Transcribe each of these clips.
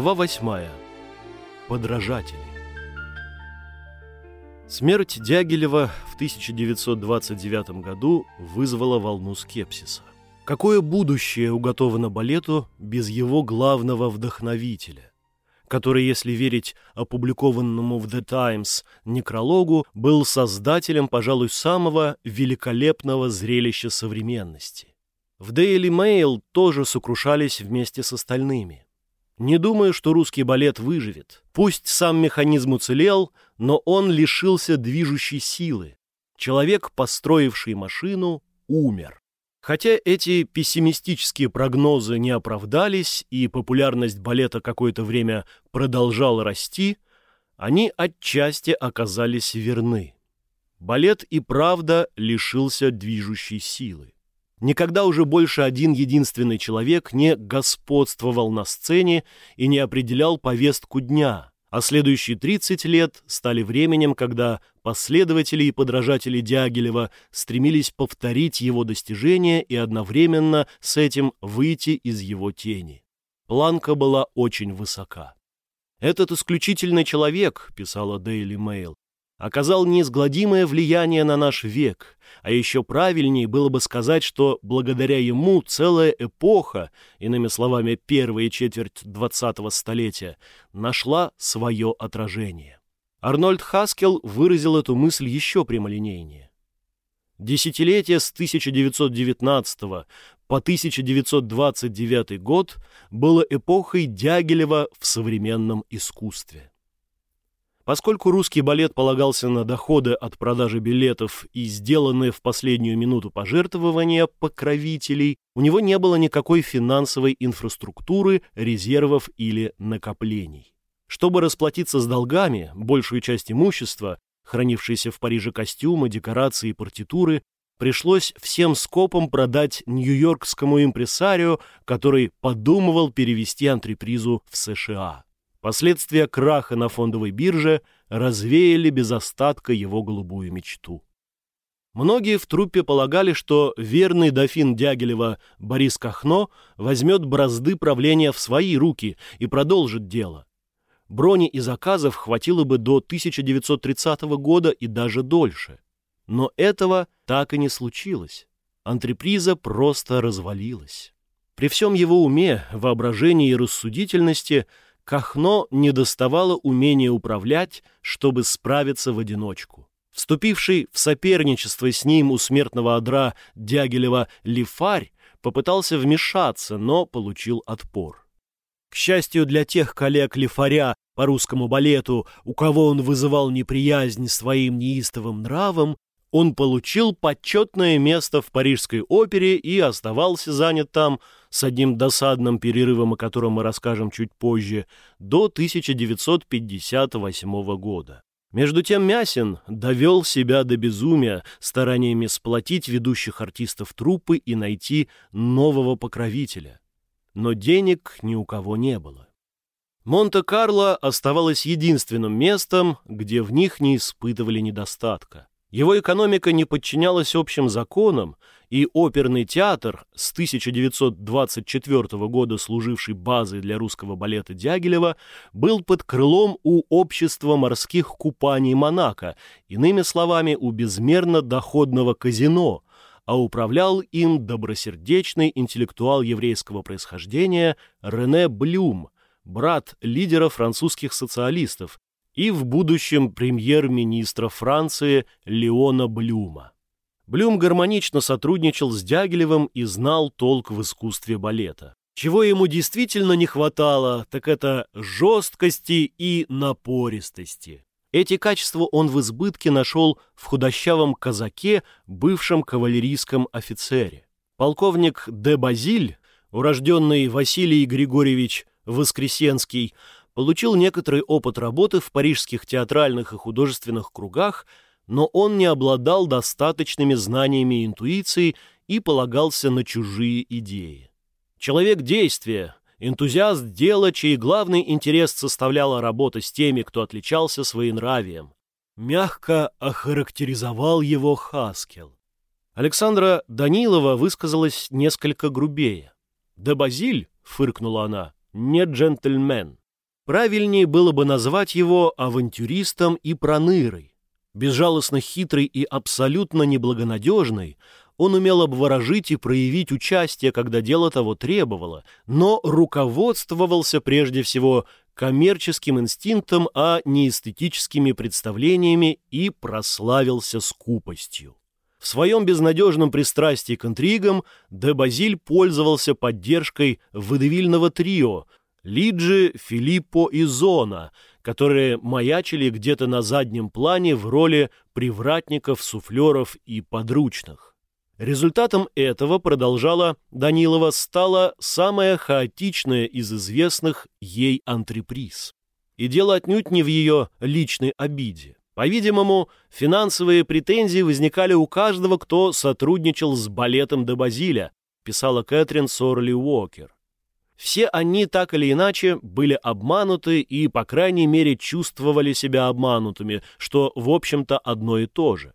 Глава восьмая. Подражатели. Смерть Дягилева в 1929 году вызвала волну скепсиса. Какое будущее уготовано балету без его главного вдохновителя, который, если верить опубликованному в The Times некрологу, был создателем, пожалуй, самого великолепного зрелища современности. В Daily Mail тоже сокрушались вместе с остальными – не думаю, что русский балет выживет. Пусть сам механизм уцелел, но он лишился движущей силы. Человек, построивший машину, умер. Хотя эти пессимистические прогнозы не оправдались и популярность балета какое-то время продолжала расти, они отчасти оказались верны. Балет и правда лишился движущей силы. Никогда уже больше один единственный человек не господствовал на сцене и не определял повестку дня, а следующие 30 лет стали временем, когда последователи и подражатели Дягилева стремились повторить его достижения и одновременно с этим выйти из его тени. Планка была очень высока. «Этот исключительный человек», — писала Daily Mail, оказал неизгладимое влияние на наш век, а еще правильнее было бы сказать, что благодаря ему целая эпоха, иными словами, первая четверть двадцатого столетия, нашла свое отражение. Арнольд Хаскел выразил эту мысль еще прямолинейнее. Десятилетие с 1919 по 1929 год было эпохой Дягилева в современном искусстве. Поскольку русский балет полагался на доходы от продажи билетов и сделанные в последнюю минуту пожертвования покровителей, у него не было никакой финансовой инфраструктуры, резервов или накоплений. Чтобы расплатиться с долгами, большую часть имущества, хранившиеся в Париже костюмы, декорации и партитуры, пришлось всем скопом продать нью-йоркскому импресарио, который подумывал перевести антрепризу в США. Последствия краха на фондовой бирже развеяли без остатка его голубую мечту. Многие в труппе полагали, что верный дофин Дягилева Борис Кахно возьмет бразды правления в свои руки и продолжит дело. Брони и заказов хватило бы до 1930 года и даже дольше. Но этого так и не случилось. Антреприза просто развалилась. При всем его уме, воображении и рассудительности – Кахно недоставало умения управлять, чтобы справиться в одиночку. Вступивший в соперничество с ним у смертного одра Дягилева Лифарь попытался вмешаться, но получил отпор. К счастью для тех коллег Лифаря по русскому балету, у кого он вызывал неприязнь своим неистовым нравом, он получил почетное место в Парижской опере и оставался занят там с одним досадным перерывом, о котором мы расскажем чуть позже, до 1958 года. Между тем Мясин довел себя до безумия стараниями сплотить ведущих артистов труппы и найти нового покровителя. Но денег ни у кого не было. Монте-Карло оставалось единственным местом, где в них не испытывали недостатка. Его экономика не подчинялась общим законам, и оперный театр, с 1924 года служивший базой для русского балета Дягилева, был под крылом у общества морских купаний Монако, иными словами, у безмерно доходного казино, а управлял им добросердечный интеллектуал еврейского происхождения Рене Блюм, брат лидера французских социалистов, и в будущем премьер-министра Франции Леона Блюма. Блюм гармонично сотрудничал с Дягилевым и знал толк в искусстве балета. Чего ему действительно не хватало, так это жесткости и напористости. Эти качества он в избытке нашел в худощавом казаке, бывшем кавалерийском офицере. Полковник де Базиль, урожденный Василий Григорьевич Воскресенский, получил некоторый опыт работы в парижских театральных и художественных кругах, но он не обладал достаточными знаниями интуиции и полагался на чужие идеи. Человек действия, энтузиаст дела, чей главный интерес составляла работа с теми, кто отличался своенравием. Мягко охарактеризовал его Хаскел. Александра Данилова высказалась несколько грубее. «Да Базиль», — фыркнула она, — «не джентльмен». Правильнее было бы назвать его авантюристом и пронырой. Безжалостно хитрый и абсолютно неблагонадежный, он умел обворожить и проявить участие, когда дело того требовало, но руководствовался прежде всего коммерческим инстинктом, а не эстетическими представлениями и прославился скупостью. В своем безнадежном пристрастии к интригам де Базиль пользовался поддержкой водевильного трио Лиджи, Филиппо и Зона, которые маячили где-то на заднем плане в роли привратников, суфлеров и подручных. Результатом этого, продолжала Данилова, стала самая хаотичная из известных ей антреприз. И дело отнюдь не в ее личной обиде. По-видимому, финансовые претензии возникали у каждого, кто сотрудничал с балетом де Базиля, писала Кэтрин Сорли Уокер. Все они так или иначе были обмануты и, по крайней мере, чувствовали себя обманутыми, что, в общем-то, одно и то же.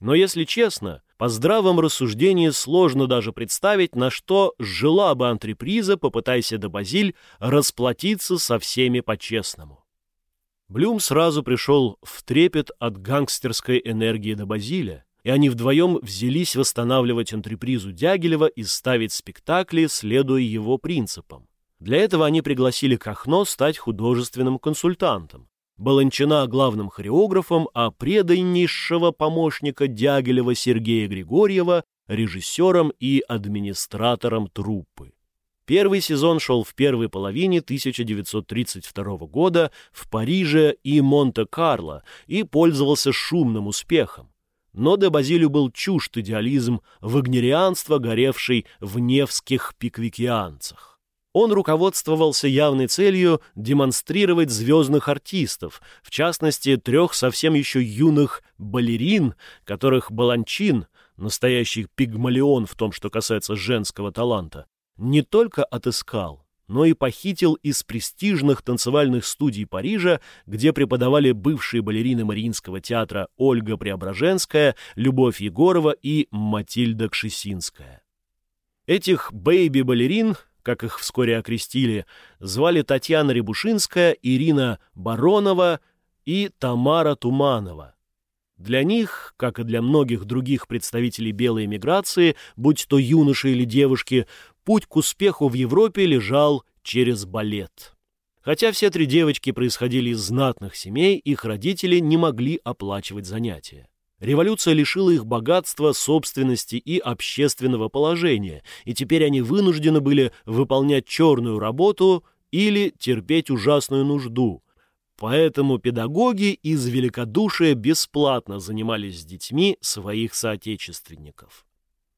Но, если честно, по здравом рассуждении сложно даже представить, на что жила бы антреприза, попытайся де Базиль расплатиться со всеми по-честному. Блюм сразу пришел в трепет от гангстерской энергии до Базиля, и они вдвоем взялись восстанавливать антрепризу Дягилева и ставить спектакли, следуя его принципам. Для этого они пригласили Кахно стать художественным консультантом, Баланчина главным хореографом, а преданнейшего помощника Дягилева Сергея Григорьева режиссером и администратором труппы. Первый сезон шел в первой половине 1932 года в Париже и Монте-Карло и пользовался шумным успехом. Но де Базилю был чужд идеализм вагнерианства, горевший в невских пиквикианцах. Он руководствовался явной целью демонстрировать звездных артистов, в частности, трех совсем еще юных балерин, которых Баланчин, настоящий пигмалион в том, что касается женского таланта, не только отыскал, но и похитил из престижных танцевальных студий Парижа, где преподавали бывшие балерины Мариинского театра Ольга Преображенская, Любовь Егорова и Матильда Кшесинская. Этих бэйби-балерин, как их вскоре окрестили, звали Татьяна Рябушинская, Ирина Баронова и Тамара Туманова. Для них, как и для многих других представителей белой эмиграции, будь то юноши или девушки, путь к успеху в Европе лежал через балет. Хотя все три девочки происходили из знатных семей, их родители не могли оплачивать занятия. Революция лишила их богатства, собственности и общественного положения, и теперь они вынуждены были выполнять черную работу или терпеть ужасную нужду. Поэтому педагоги из великодушия бесплатно занимались с детьми своих соотечественников.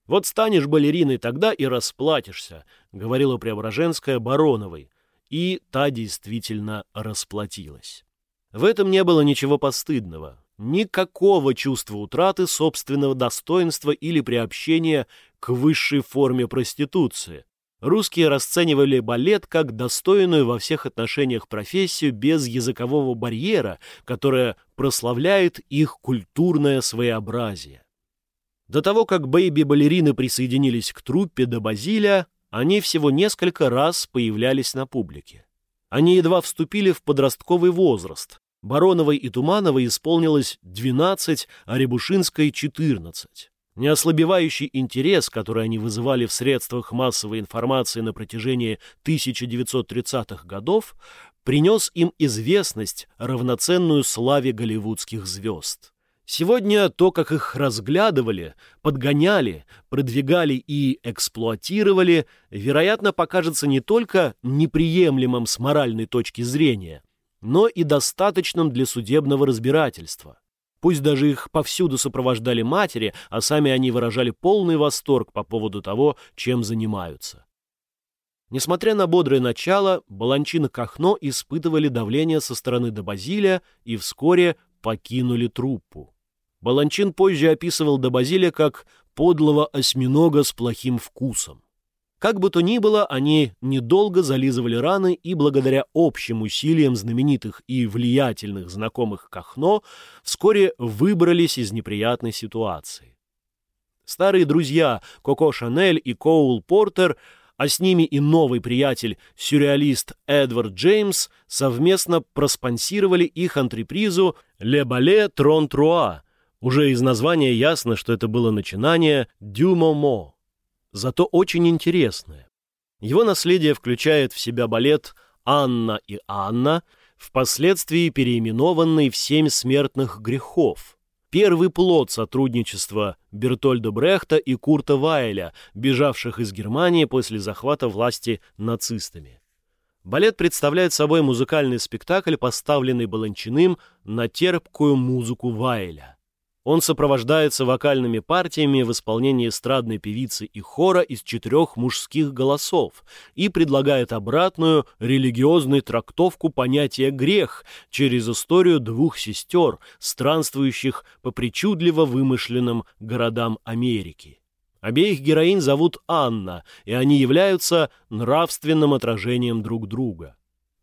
«Вот станешь балериной, тогда и расплатишься», — говорила Преображенская Бароновой. И та действительно расплатилась. В этом не было ничего постыдного, никакого чувства утраты собственного достоинства или приобщения к высшей форме проституции. Русские расценивали балет как достойную во всех отношениях профессию без языкового барьера, которая прославляет их культурное своеобразие. До того, как бэйби-балерины присоединились к труппе до Базиля, они всего несколько раз появлялись на публике. Они едва вступили в подростковый возраст. Бароновой и Тумановой исполнилось 12, а Рябушинской — 14. Неослабевающий интерес, который они вызывали в средствах массовой информации на протяжении 1930-х годов, принес им известность, равноценную славе голливудских звезд. Сегодня то, как их разглядывали, подгоняли, продвигали и эксплуатировали, вероятно, покажется не только неприемлемым с моральной точки зрения, но и достаточным для судебного разбирательства. Пусть даже их повсюду сопровождали матери, а сами они выражали полный восторг по поводу того, чем занимаются. Несмотря на бодрое начало, Баланчин и Кахно испытывали давление со стороны Добазиля и вскоре покинули труппу. Баланчин позже описывал Добазиля как подлого осьминога с плохим вкусом. Как бы то ни было, они недолго зализывали раны и благодаря общим усилиям знаменитых и влиятельных знакомых Кахно вскоре выбрались из неприятной ситуации. Старые друзья Коко Шанель и Коул Портер а с ними и новый приятель, сюрреалист Эдвард Джеймс, совместно проспонсировали их антрепризу «Les Ballets Trente-Trois». Уже из названия ясно, что это было начинание «du moment». Зато очень интересное. Его наследие включает в себя балет «Анна и Анна», впоследствии переименованный в «Семь смертных грехов», первый плод сотрудничества Бертольда Брехта и Курта Вайля, бежавших из Германии после захвата власти нацистами. Балет представляет собой музыкальный спектакль, поставленный Баланчиным на терпкую музыку Вайля. Он сопровождается вокальными партиями в исполнении эстрадной певицы и хора из четырех мужских голосов и предлагает обратную религиозную трактовку понятия «грех» через историю двух сестер, странствующих по причудливо вымышленным городам Америки. Обеих героинь зовут Анна, и они являются нравственным отражением друг друга.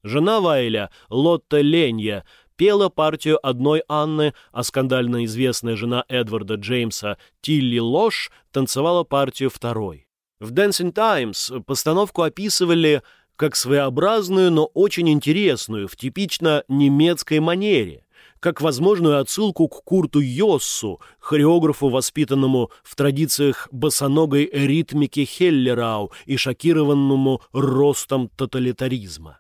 Жена Вайля, Лотта Ленья, пела партию одной Анны, а скандально известная жена Эдварда Джеймса Тилли Лош танцевала партию второй. В Dancing Times постановку описывали как своеобразную, но очень интересную, в типично немецкой манере, как возможную отсылку к Курту Йоссу, хореографу, воспитанному в традициях босоногой ритмики Хеллерау и шокированному ростом тоталитаризма.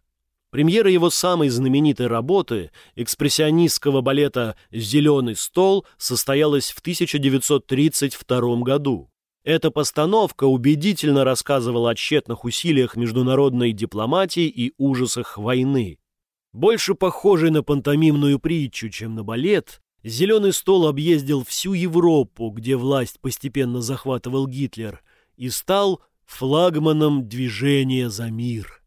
Премьера его самой знаменитой работы, экспрессионистского балета «Зеленый стол», состоялась в 1932 году. Эта постановка убедительно рассказывала о тщетных усилиях международной дипломатии и ужасах войны. Больше похожий на пантомимную притчу, чем на балет, «Зеленый стол» объездил всю Европу, где власть постепенно захватывал Гитлер, и стал флагманом движения за мир.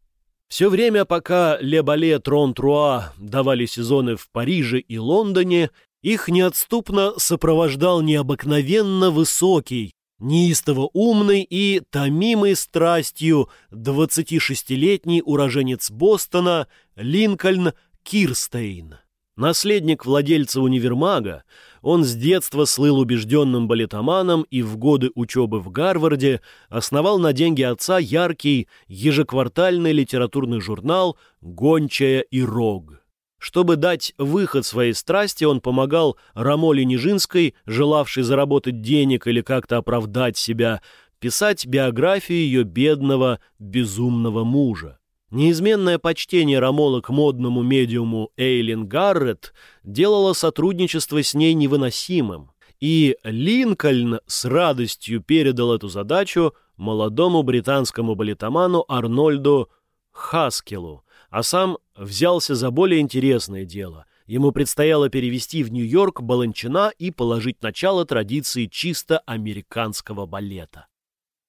Все время, пока Ле Бале Трон Труа давали сезоны в Париже и Лондоне, их неотступно сопровождал необыкновенно высокий, неистово умный и томимый страстью 26-летний уроженец Бостона Линкольн Кирстейн. Наследник владельца универмага, он с детства слыл убежденным балетоманом и в годы учебы в Гарварде основал на деньги отца яркий ежеквартальный литературный журнал «Гончая и рог». Чтобы дать выход своей страсти, он помогал Рамоле Нижинской, желавшей заработать денег или как-то оправдать себя, писать биографию ее бедного, безумного мужа. Неизменное почтение Рамола к модному медиуму Эйлин Гаррет делало сотрудничество с ней невыносимым, и Линкольн с радостью передал эту задачу молодому британскому балетоману Арнольду Хаскелу, а сам взялся за более интересное дело. Ему предстояло перевести в Нью-Йорк Баланчина и положить начало традиции чисто американского балета.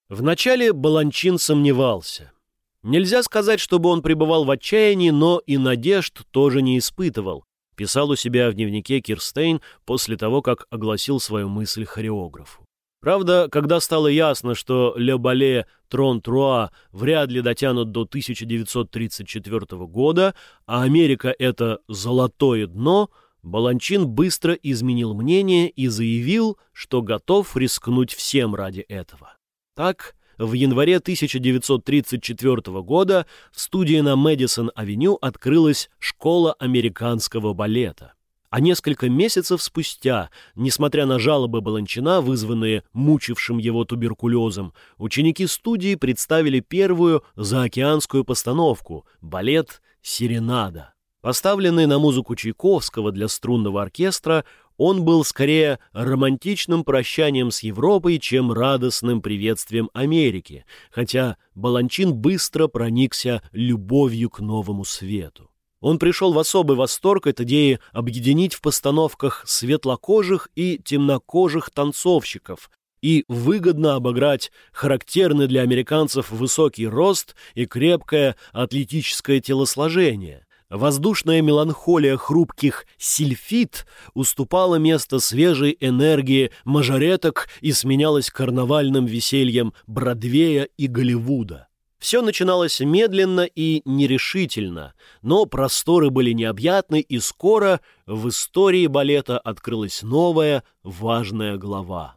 Вначале Баланчин сомневался – Нельзя сказать, чтобы он пребывал в отчаянии, но и надежд тоже не испытывал. Писал у себя в дневнике Кирстейн после того, как огласил свою мысль хореографу. Правда, когда стало ясно, что «Ле Бале Трон Труа» вряд ли дотянут до 1934 года, а Америка — это «золотое дно», Баланчин быстро изменил мнение и заявил, что готов рискнуть всем ради этого. Так, в январе 1934 года в студии на Мэдисон-авеню открылась школа американского балета. А несколько месяцев спустя, несмотря на жалобы Баланчина, вызванные мучившим его туберкулезом, ученики студии представили первую заокеанскую постановку – балет «Серенада». Поставленный на музыку Чайковского для струнного оркестра, он был скорее романтичным прощанием с Европой, чем радостным приветствием Америки, хотя Баланчин быстро проникся любовью к новому свету. Он пришел в особый восторг от идеи объединить в постановках светлокожих и темнокожих танцовщиков и выгодно обыграть характерный для американцев высокий рост и крепкое атлетическое телосложение, Воздушная меланхолия хрупких сильфит уступала место свежей энергии мажореток и сменялась карнавальным весельем Бродвея и Голливуда. Все начиналось медленно и нерешительно, но просторы были необъятны, и скоро в истории балета открылась новая важная глава.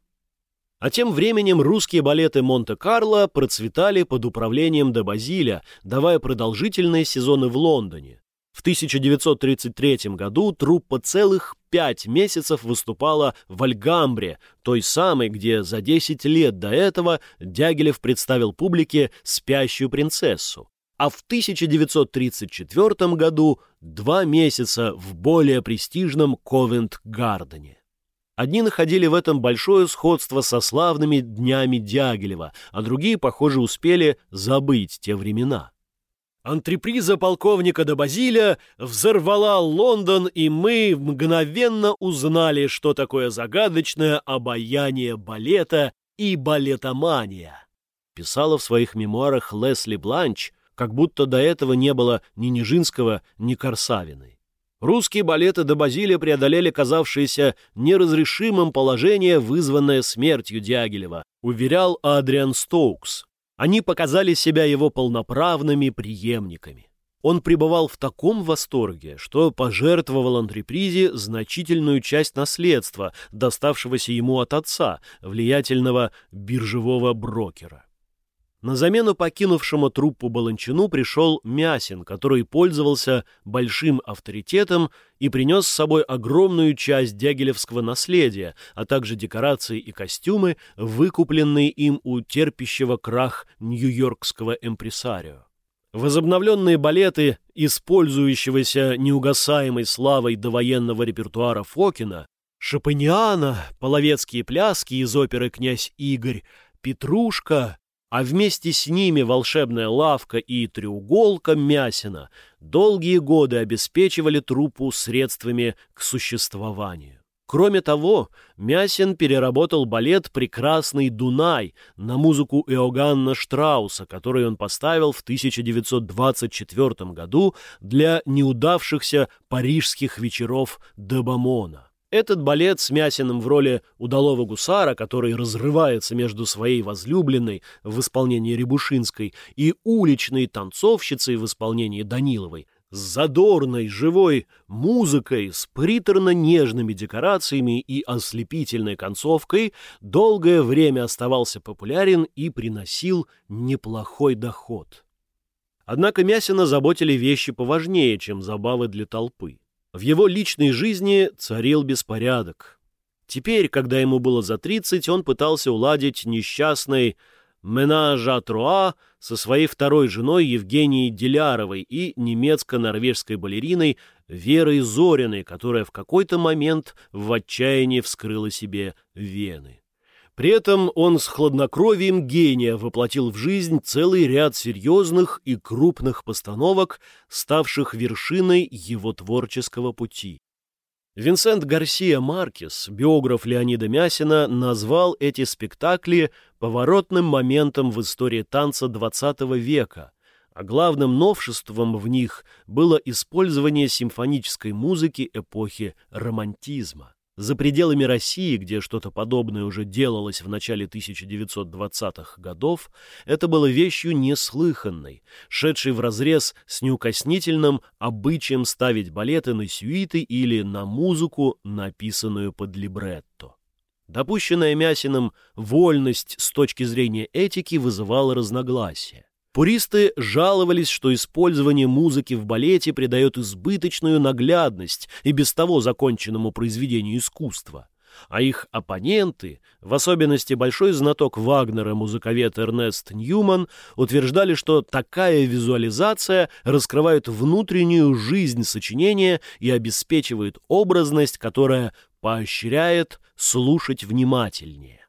А тем временем русские балеты Монте-Карло процветали под управлением де Базиля, давая продолжительные сезоны в Лондоне. В 1933 году труппа целых пять месяцев выступала в Альгамбре, той самой, где за 10 лет до этого Дягилев представил публике «Спящую принцессу». А в 1934 году два месяца в более престижном Ковент-Гардене. Одни находили в этом большое сходство со славными днями Дягилева, а другие, похоже, успели забыть те времена. Антреприза полковника Добазиля взорвала Лондон, и мы мгновенно узнали, что такое загадочное обаяние балета и балетомания. Писала в своих мемуарах Лесли Бланч, как будто до этого не было ни Нижинского, ни Корсавиной. Русские балеты до Базилия преодолели казавшееся неразрешимым положение, вызванное смертью Дягилева, уверял Адриан Стоукс. Они показали себя его полноправными преемниками. Он пребывал в таком восторге, что пожертвовал антрепризе значительную часть наследства, доставшегося ему от отца, влиятельного биржевого брокера. На замену покинувшему труппу Баланчину пришел Мясин, который пользовался большим авторитетом и принес с собой огромную часть дягилевского наследия, а также декорации и костюмы, выкупленные им у терпящего крах нью-йоркского импресарио. Возобновленные балеты, использующегося неугасаемой славой довоенного репертуара Фокина, Шапаниана, половецкие пляски из оперы «Князь Игорь», «Петрушка», а вместе с ними волшебная лавка и треуголка Мясина долгие годы обеспечивали труппу средствами к существованию. Кроме того, Мясин переработал балет «Прекрасный Дунай» на музыку Иоганна Штрауса, который он поставил в 1924 году для неудавшихся парижских вечеров Дебамона. Этот балет с Мясиным в роли удалого гусара, который разрывается между своей возлюбленной в исполнении Рябушинской и уличной танцовщицей в исполнении Даниловой, с задорной, живой музыкой, с приторно-нежными декорациями и ослепительной концовкой, долгое время оставался популярен и приносил неплохой доход. Однако Мясина заботили вещи поважнее, чем забавы для толпы. В его личной жизни царил беспорядок. Теперь, когда ему было за 30, он пытался уладить несчастный менажа Труа со своей второй женой Евгенией Деляровой и немецко-норвежской балериной Верой Зориной, которая в какой-то момент в отчаянии вскрыла себе вены. При этом он с хладнокровием гения воплотил в жизнь целый ряд серьезных и крупных постановок, ставших вершиной его творческого пути. Винсент Гарсия Маркес, биограф Леонида Мясина, назвал эти спектакли поворотным моментом в истории танца XX века, а главным новшеством в них было использование симфонической музыки эпохи романтизма. За пределами России, где что-то подобное уже делалось в начале 1920-х годов, это было вещью неслыханной, шедшей вразрез с неукоснительным обычаем ставить балеты на сюиты или на музыку, написанную под либретто. Допущенная Мясиным вольность с точки зрения этики вызывала разногласия. Пуристы жаловались, что использование музыки в балете придает избыточную наглядность и без того законченному произведению искусства. А их оппоненты, в особенности большой знаток Вагнера музыковед Эрнест Ньюман, утверждали, что такая визуализация раскрывает внутреннюю жизнь сочинения и обеспечивает образность, которая поощряет слушать внимательнее.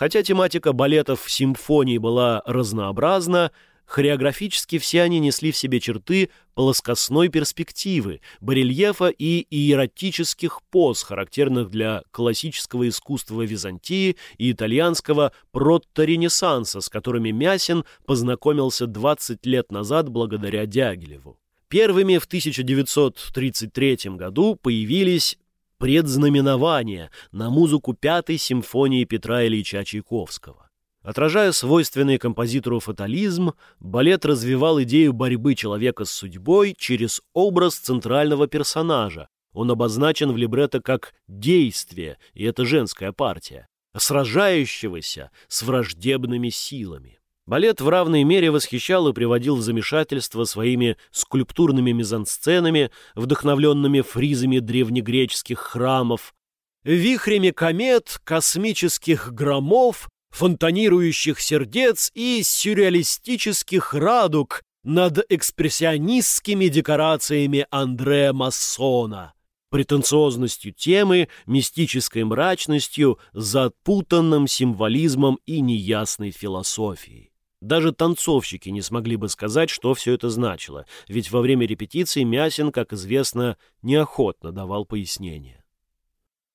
Хотя тематика балетов в симфонии была разнообразна, хореографически все они несли в себе черты плоскостной перспективы, барельефа и иеротических поз, характерных для классического искусства Византии и итальянского протто-ренессанса, с которыми Мясин познакомился 20 лет назад благодаря Дягилеву. Первыми в 1933 году появились предзнаменование на музыку Пятой симфонии Петра Ильича Чайковского. Отражая свойственный композитору фатализм, балет развивал идею борьбы человека с судьбой через образ центрального персонажа. Он обозначен в либретто как «действие», и это женская партия. сражающегося с враждебными силами. Балет в равной мере восхищал и приводил в замешательство своими скульптурными мизансценами, вдохновленными фризами древнегреческих храмов, вихрями комет, космических громов, фонтанирующих сердец и сюрреалистических радуг над экспрессионистскими декорациями Андре Массона, претенциозностью темы, мистической мрачностью, запутанным символизмом и неясной философией. Даже танцовщики не смогли бы сказать, что все это значило, ведь во время репетиции Мясин, как известно, неохотно давал пояснения.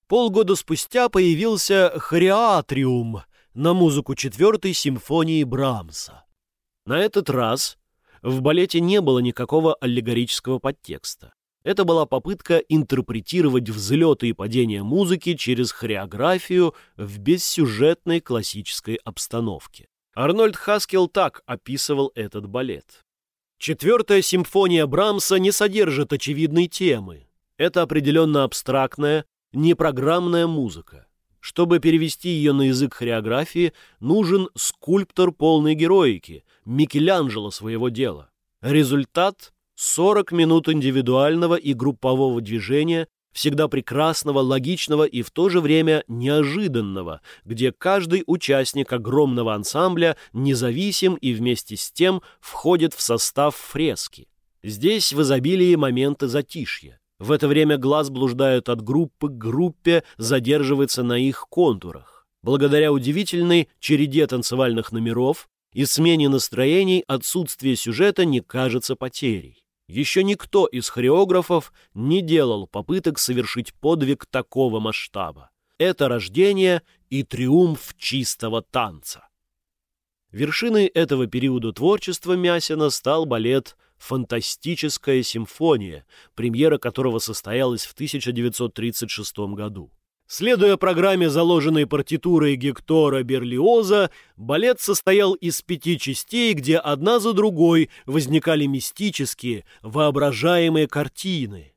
Полгода спустя появился «Хореатриум» на музыку четвертой симфонии Брамса. На этот раз в балете не было никакого аллегорического подтекста. Это была попытка интерпретировать взлеты и падения музыки через хореографию в бессюжетной классической обстановке. Арнольд Хаскел так описывал этот балет. Четвертая симфония Брамса не содержит очевидной темы. Это определенно абстрактная, непрограммная музыка. Чтобы перевести ее на язык хореографии, нужен скульптор полной героики, Микеланджело своего дела. Результат – 40 минут индивидуального и группового движения всегда прекрасного, логичного и в то же время неожиданного, где каждый участник огромного ансамбля независим и вместе с тем входит в состав фрески. Здесь в изобилии моменты затишья. В это время глаз блуждает от группы к группе, задерживается на их контурах. Благодаря удивительной череде танцевальных номеров и смене настроений отсутствие сюжета не кажется потерей. Еще никто из хореографов не делал попыток совершить подвиг такого масштаба. Это рождение и триумф чистого танца. Вершиной этого периода творчества Мясина стал балет «Фантастическая симфония», премьера которого состоялась в 1936 году. Следуя программе, заложенной партитурой Гектора Берлиоза, балет состоял из пяти частей, где одна за другой возникали мистические, воображаемые картины.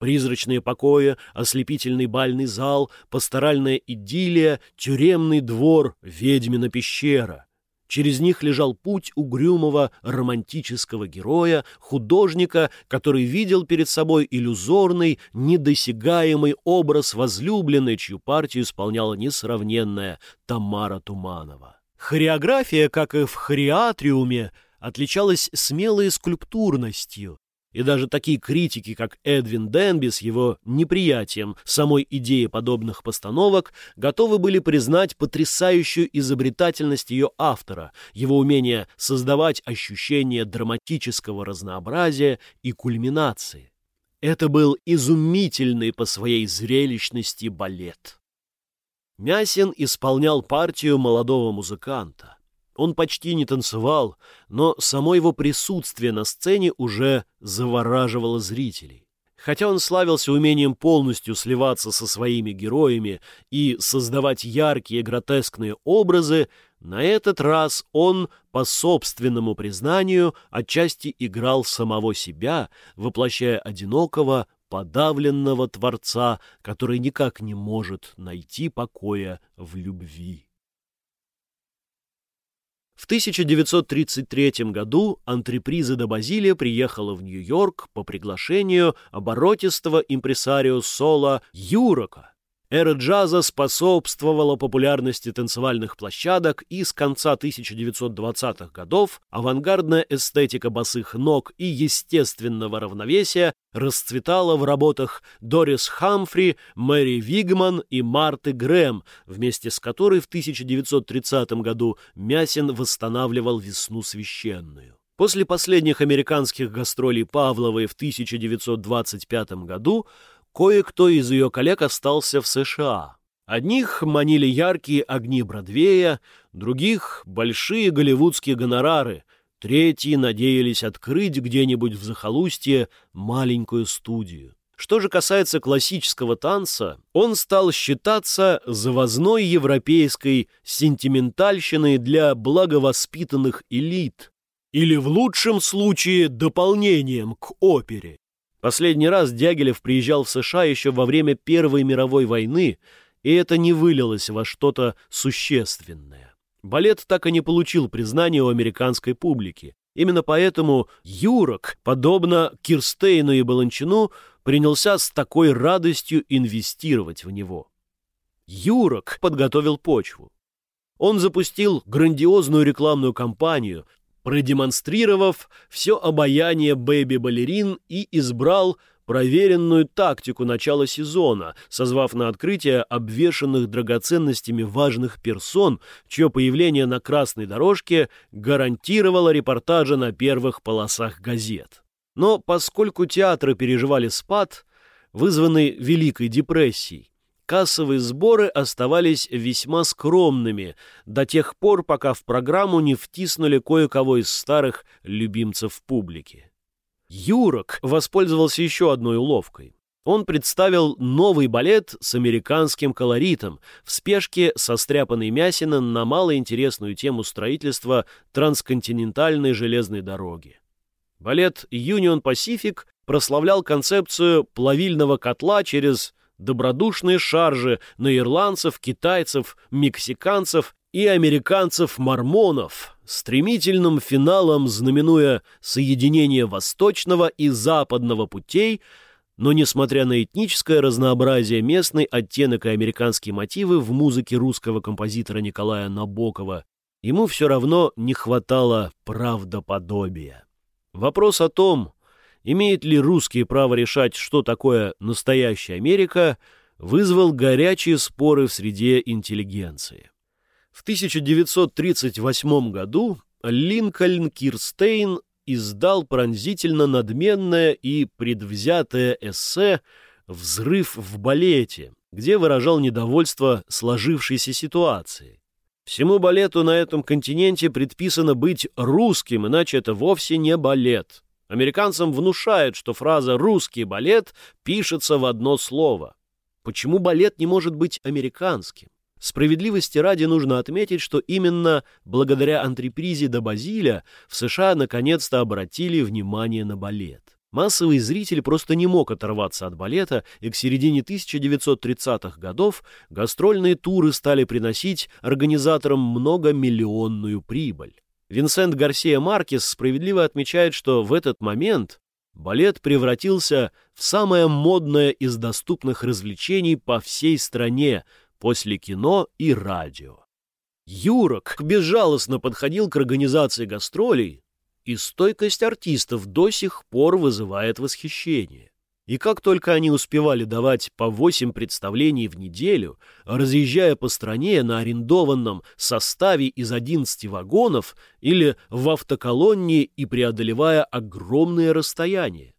Призрачные покои, ослепительный бальный зал, пасторальная идиллия, тюремный двор, ведьмина пещера. Через них лежал путь угрюмого романтического героя, художника, который видел перед собой иллюзорный, недосягаемый образ возлюбленной, чью партию исполняла несравненная Тамара Туманова. Хореография, как и в хореатриуме, отличалась смелой скульптурностью, и даже такие критики, как Эдвин Денби с его неприятием самой идеи подобных постановок, готовы были признать потрясающую изобретательность ее автора, его умение создавать ощущение драматического разнообразия и кульминации. Это был изумительный по своей зрелищности балет. Мясин исполнял партию молодого музыканта. Он почти не танцевал, но само его присутствие на сцене уже завораживало зрителей. Хотя он славился умением полностью сливаться со своими героями и создавать яркие гротескные образы, на этот раз он, по собственному признанию, отчасти играл самого себя, воплощая одинокого, подавленного Творца, который никак не может найти покоя в любви. В 1933 году антреприза до Базилия приехала в Нью-Йорк по приглашению оборотистого импресарио Соло Юрока, Эра джаза способствовала популярности танцевальных площадок, и с конца 1920-х годов авангардная эстетика босых ног и естественного равновесия расцветала в работах Дорис Хамфри, Мэри Вигман и Марты Грэм, вместе с которой в 1930 году Мясин восстанавливал «Весну священную». После последних американских гастролей Павловой в 1925 году Кое-кто из ее коллег остался в США. Одних манили яркие огни Бродвея, других — большие голливудские гонорары, третьи надеялись открыть где-нибудь в захолустье маленькую студию. Что же касается классического танца, он стал считаться завозной европейской сентиментальщиной для благовоспитанных элит или в лучшем случае дополнением к опере. Последний раз Дягилев приезжал в США еще во время Первой мировой войны и это не вылилось во что-то существенное. Балет так и не получил признания у американской публики. Именно поэтому Юрок, подобно Кирстейну и Баланчину, принялся с такой радостью инвестировать в него. Юрок подготовил почву. Он запустил грандиозную рекламную кампанию, продемонстрировав все обаяние бэби-балерин и избрал проверенную тактику начала сезона, созвав на открытие обвешанных драгоценностями важных персон, чье появление на красной дорожке гарантировало репортажи на первых полосах газет. Но поскольку театры переживали спад, вызванный Великой депрессией, кассовые сборы оставались весьма скромными до тех пор, пока в программу не втиснули кое-кого из старых любимцев публики. Юрок воспользовался еще одной уловкой. Он представил новый балет с американским колоритом в спешке состряпанной Мясина на малоинтересную тему строительства трансконтинентальной железной дороги. Балет «Юнион Пасифик» прославлял концепцию плавильного котла через добродушные шаржи на ирландцев, китайцев, мексиканцев и американцев-мормонов, стремительным финалом знаменуя соединение восточного и западного путей, но, несмотря на этническое разнообразие, местный оттенок и американские мотивы в музыке русского композитора Николая Набокова, ему все равно не хватало правдоподобия. Вопрос о том, имеет ли русские право решать, что такое настоящая Америка, вызвал горячие споры в среде интеллигенции. В 1938 году Линкольн Кирстейн издал пронзительно надменное и предвзятое эссе «Взрыв в балете», где выражал недовольство сложившейся ситуацией. Всему балету на этом континенте предписано быть русским, иначе это вовсе не балет. Американцам внушают, что фраза «русский балет» пишется в одно слово. Почему балет не может быть американским? Справедливости ради нужно отметить, что именно благодаря антрепризе до Базиля в США наконец-то обратили внимание на балет. Массовый зритель просто не мог оторваться от балета, и к середине 1930-х годов гастрольные туры стали приносить организаторам многомиллионную прибыль. Винсент Гарсия Маркес справедливо отмечает, что в этот момент балет превратился в самое модное из доступных развлечений по всей стране после кино и радио. Юрок безжалостно подходил к организации гастролей, и стойкость артистов до сих пор вызывает восхищение. И как только они успевали давать по восемь представлений в неделю, разъезжая по стране на арендованном составе из 11 вагонов или в автоколонне и преодолевая огромные расстояния.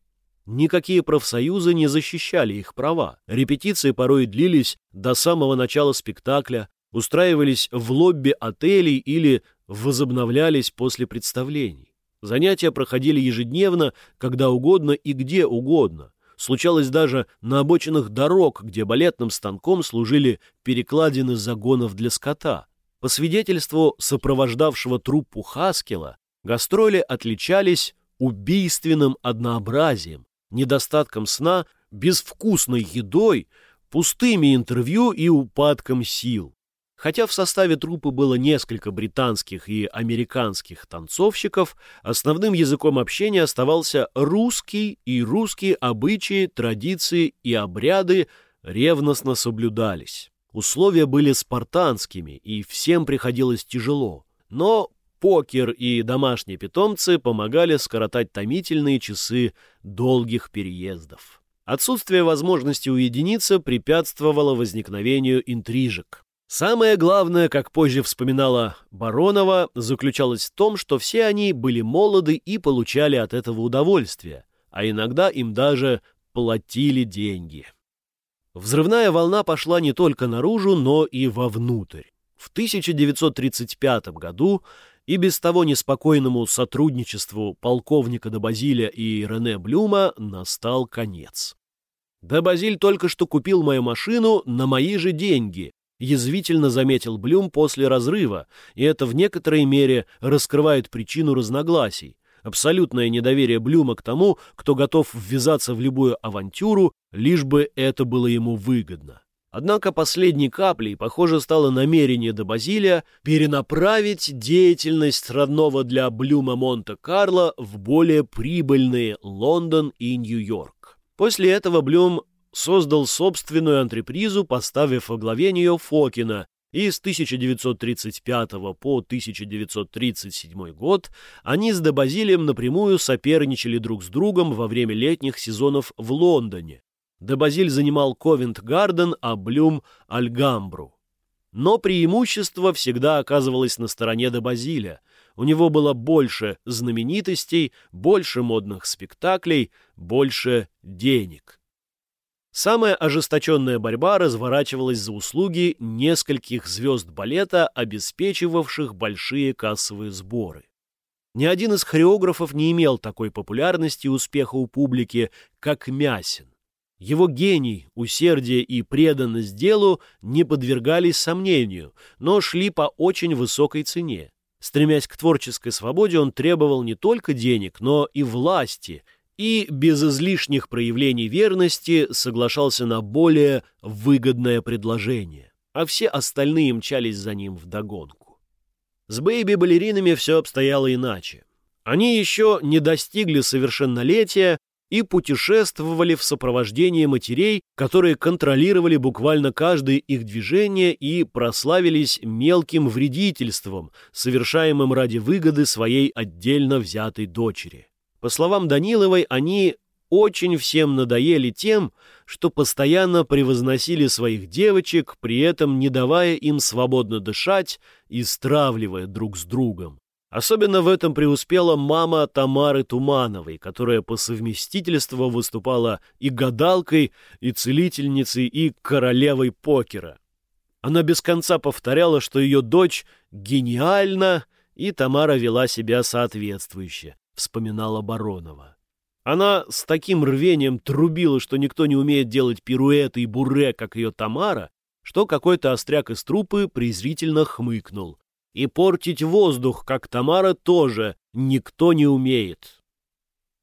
Никакие профсоюзы не защищали их права. Репетиции порой длились до самого начала спектакля, устраивались в лобби отелей или возобновлялись после представлений. Занятия проходили ежедневно, когда угодно и где угодно – Случалось даже на обочинах дорог, где балетным станком служили перекладины загонов для скота. По свидетельству сопровождавшего труппу Хаскела, гастроли отличались убийственным однообразием, недостатком сна, безвкусной едой, пустыми интервью и упадком сил. Хотя в составе труппы было несколько британских и американских танцовщиков, основным языком общения оставался русский, и русские обычаи, традиции и обряды ревностно соблюдались. Условия были спартанскими, и всем приходилось тяжело. Но покер и домашние питомцы помогали скоротать томительные часы долгих переездов. Отсутствие возможности уединиться препятствовало возникновению интрижек. Самое главное, как позже вспоминала Баронова, заключалось в том, что все они были молоды и получали от этого удовольствие, а иногда им даже платили деньги. Взрывная волна пошла не только наружу, но и вовнутрь. В 1935 году и без того неспокойному сотрудничеству полковника Добазиля и Рене Блюма настал конец. Добазиль только что купил мою машину на мои же деньги, язвительно заметил Блюм после разрыва, и это в некоторой мере раскрывает причину разногласий. Абсолютное недоверие Блюма к тому, кто готов ввязаться в любую авантюру, лишь бы это было ему выгодно. Однако последней каплей, похоже, стало намерение до Базилия перенаправить деятельность родного для Блюма Монте-Карло в более прибыльные Лондон и Нью-Йорк. После этого Блюм создал собственную антрепризу, поставив во главе нее Фокина, и с 1935 по 1937 год они с Дебазилием напрямую соперничали друг с другом во время летних сезонов в Лондоне, Дебазиль занимал Ковент-Гарден, а Блюм — Альгамбру. Но преимущество всегда оказывалось на стороне Дебазиля. У него было больше знаменитостей, больше модных спектаклей, больше денег. Самая ожесточенная борьба разворачивалась за услуги нескольких звезд балета, обеспечивавших большие кассовые сборы. Ни один из хореографов не имел такой популярности и успеха у публики, как Мясин. Его гений, усердие и преданность делу не подвергались сомнению, но шли по очень высокой цене. Стремясь к творческой свободе, он требовал не только денег, но и власти, и без излишних проявлений верности соглашался на более выгодное предложение, а все остальные мчались за ним вдогонку. С бэйби-балеринами все обстояло иначе. Они еще не достигли совершеннолетия, и путешествовали в сопровождении матерей, которые контролировали буквально каждое их движение и прославились мелким вредительством, совершаемым ради выгоды своей отдельно взятой дочери. По словам Даниловой, они очень всем надоели тем, что постоянно превозносили своих девочек, при этом не давая им свободно дышать и стравливая друг с другом. Особенно в этом преуспела мама Тамары Тумановой, которая по совместительству выступала и гадалкой, и целительницей, и королевой покера. Она без конца повторяла, что ее дочь гениальна, и Тамара вела себя соответствующе, вспоминала Баронова. Она с таким рвением трубила, что никто не умеет делать пируэты и буре, как ее Тамара, что какой-то остряк из трупы презрительно хмыкнул. И портить воздух, как Тамара, тоже никто не умеет.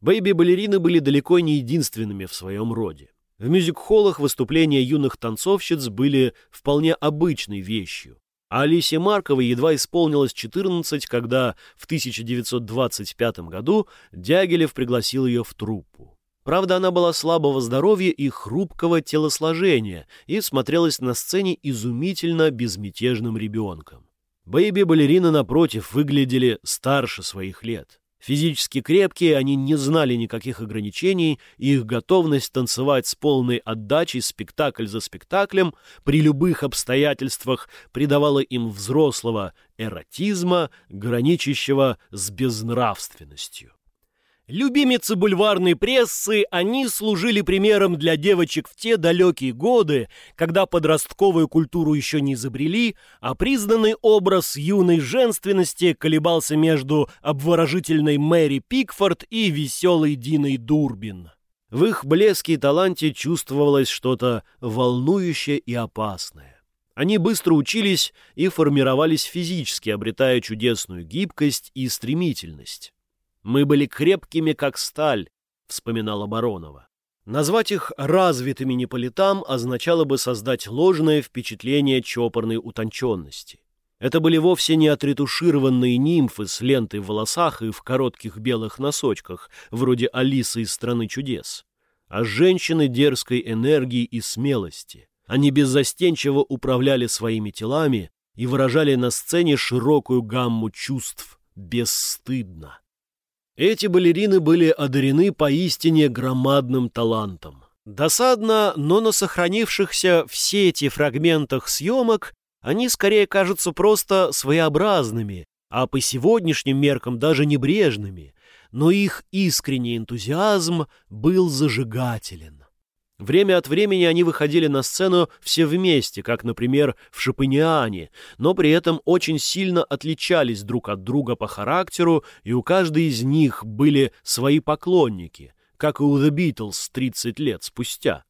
Бэйби-балерины были далеко не единственными в своем роде. В мюзик-холлах выступления юных танцовщиц были вполне обычной вещью. А Алисе Марковой едва исполнилось 14, когда в 1925 году Дягилев пригласил ее в труппу. Правда, она была слабого здоровья и хрупкого телосложения и смотрелась на сцене изумительно безмятежным ребенком. Бэйби-балерины, напротив, выглядели старше своих лет. Физически крепкие, они не знали никаких ограничений, и их готовность танцевать с полной отдачей спектакль за спектаклем при любых обстоятельствах придавала им взрослого эротизма, граничащего с безнравственностью. Любимицы бульварной прессы, они служили примером для девочек в те далекие годы, когда подростковую культуру еще не изобрели, а признанный образ юной женственности колебался между обворожительной Мэри Пикфорд и веселой Диной Дурбин. В их блеске и таланте чувствовалось что-то волнующее и опасное. Они быстро учились и формировались физически, обретая чудесную гибкость и стремительность. Мы были крепкими, как сталь, вспоминала Баронова. Назвать их развитыми не означало бы создать ложное впечатление чопорной утонченности. Это были вовсе не отретушированные нимфы с лентой в волосах и в коротких белых носочках, вроде Алисы из «Страны чудес», а женщины дерзкой энергии и смелости. Они беззастенчиво управляли своими телами и выражали на сцене широкую гамму чувств бесстыдно. Эти балерины были одарены поистине громадным талантом. Досадно, но на сохранившихся в сети фрагментах съемок они скорее кажутся просто своеобразными, а по сегодняшним меркам даже небрежными, но их искренний энтузиазм был зажигателен. Время от времени они выходили на сцену все вместе, как, например, в «Шапаниане», но при этом очень сильно отличались друг от друга по характеру, и у каждой из них были свои поклонники, как и у The Beatles 30 лет спустя.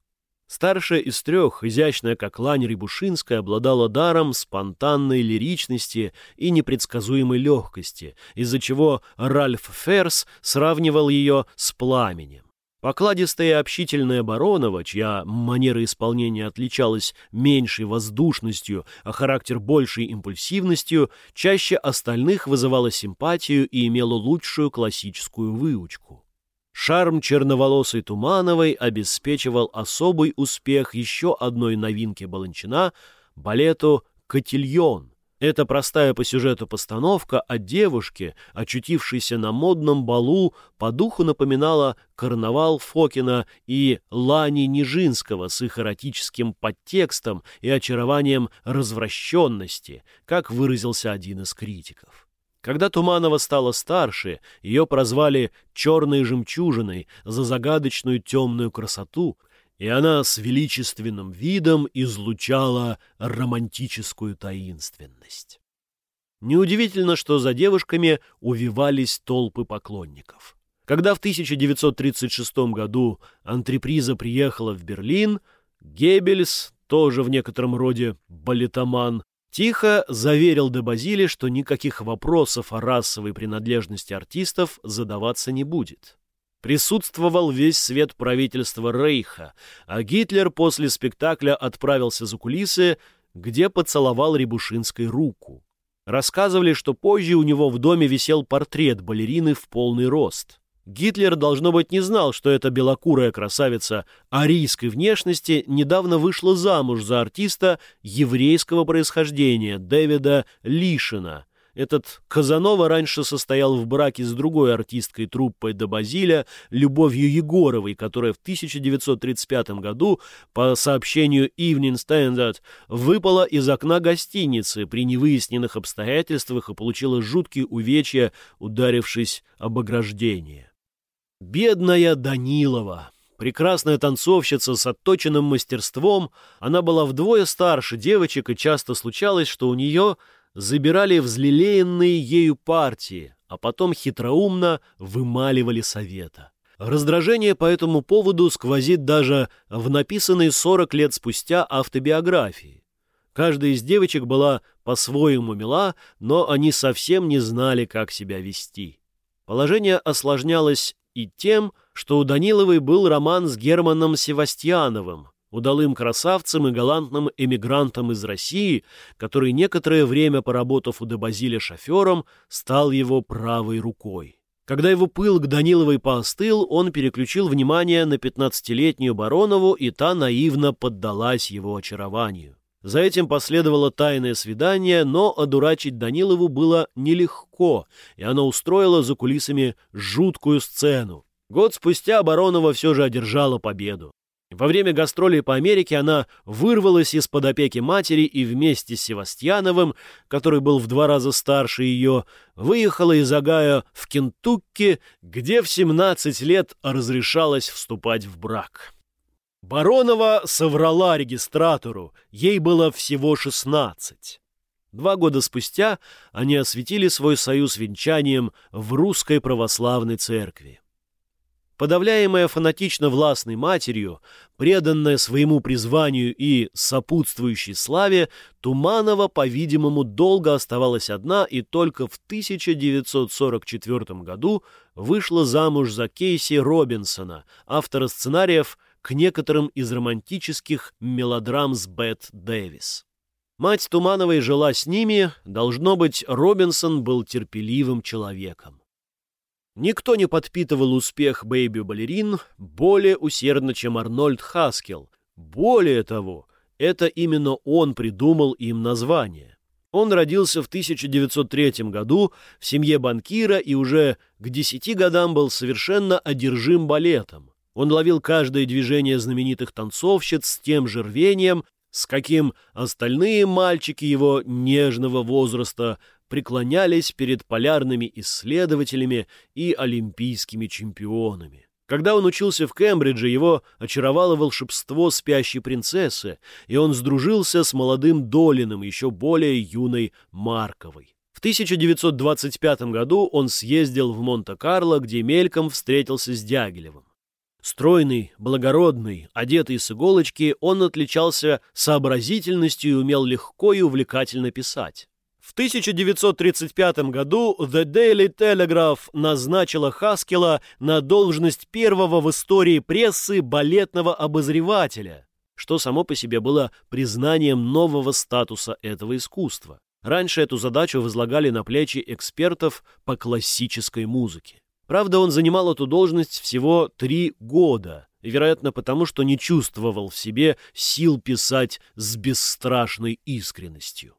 Старшая из трех, изящная как Лань Рябушинская, обладала даром спонтанной лиричности и непредсказуемой легкости, из-за чего Ральф Ферс сравнивал ее с пламенем. Покладистая и общительная Баронова, чья манера исполнения отличалась меньшей воздушностью, а характер большей импульсивностью, чаще остальных вызывала симпатию и имела лучшую классическую выучку. Шарм черноволосой Тумановой обеспечивал особый успех еще одной новинки Баланчина — балету «Котильон», эта простая по сюжету постановка о девушке, очутившейся на модном балу, по духу напоминала карнавал Фокина и Лани Нижинского с их эротическим подтекстом и очарованием развращенности, как выразился один из критиков. Когда Туманова стала старше, ее прозвали «черной жемчужиной» за загадочную темную красоту, и она с величественным видом излучала романтическую таинственность. Неудивительно, что за девушками увивались толпы поклонников. Когда в 1936 году антреприза приехала в Берлин, Геббельс, тоже в некотором роде балетоман, тихо заверил де Базиле, что никаких вопросов о расовой принадлежности артистов задаваться не будет присутствовал весь свет правительства Рейха, а Гитлер после спектакля отправился за кулисы, где поцеловал Рябушинской руку. Рассказывали, что позже у него в доме висел портрет балерины в полный рост. Гитлер, должно быть, не знал, что эта белокурая красавица арийской внешности недавно вышла замуж за артиста еврейского происхождения Дэвида Лишина – этот Казанова раньше состоял в браке с другой артисткой труппой до Базиля, Любовью Егоровой, которая в 1935 году, по сообщению Evening Standard, выпала из окна гостиницы при невыясненных обстоятельствах и получила жуткие увечья, ударившись об ограждение. Бедная Данилова! Прекрасная танцовщица с отточенным мастерством, она была вдвое старше девочек, и часто случалось, что у нее забирали взлелеянные ею партии, а потом хитроумно вымаливали совета. Раздражение по этому поводу сквозит даже в написанной 40 лет спустя автобиографии. Каждая из девочек была по-своему мила, но они совсем не знали, как себя вести. Положение осложнялось и тем, что у Даниловой был роман с Германом Севастьяновым, удалым красавцем и галантным эмигрантом из России, который некоторое время, поработав у Дебазиля шофером, стал его правой рукой. Когда его пыл к Даниловой поостыл, он переключил внимание на пятнадцатилетнюю Баронову, и та наивно поддалась его очарованию. За этим последовало тайное свидание, но одурачить Данилову было нелегко, и она устроила за кулисами жуткую сцену. Год спустя Баронова все же одержала победу. Во время гастролей по Америке она вырвалась из-под опеки матери и вместе с Севастьяновым, который был в два раза старше ее, выехала из Агая в Кентукки, где в 17 лет разрешалось вступать в брак. Баронова соврала регистратору, ей было всего 16. Два года спустя они осветили свой союз венчанием в Русской Православной Церкви. Подавляемая фанатично властной матерью, преданная своему призванию и сопутствующей славе, Туманова, по-видимому, долго оставалась одна и только в 1944 году вышла замуж за Кейси Робинсона, автора сценариев к некоторым из романтических мелодрам с Бет Дэвис. Мать Тумановой жила с ними, должно быть, Робинсон был терпеливым человеком. Никто не подпитывал успех бэйби-балерин более усердно, чем Арнольд Хаскел. Более того, это именно он придумал им название. Он родился в 1903 году в семье банкира и уже к десяти годам был совершенно одержим балетом. Он ловил каждое движение знаменитых танцовщиц с тем же рвением, с каким остальные мальчики его нежного возраста преклонялись перед полярными исследователями и олимпийскими чемпионами. Когда он учился в Кембридже, его очаровало волшебство спящей принцессы, и он сдружился с молодым Долиным, еще более юной Марковой. В 1925 году он съездил в Монте-Карло, где мельком встретился с Дягилевым. Стройный, благородный, одетый с иголочки, он отличался сообразительностью и умел легко и увлекательно писать. В 1935 году The Daily Telegraph назначила Хаскела на должность первого в истории прессы балетного обозревателя, что само по себе было признанием нового статуса этого искусства. Раньше эту задачу возлагали на плечи экспертов по классической музыке. Правда, он занимал эту должность всего три года, вероятно, потому что не чувствовал в себе сил писать с бесстрашной искренностью.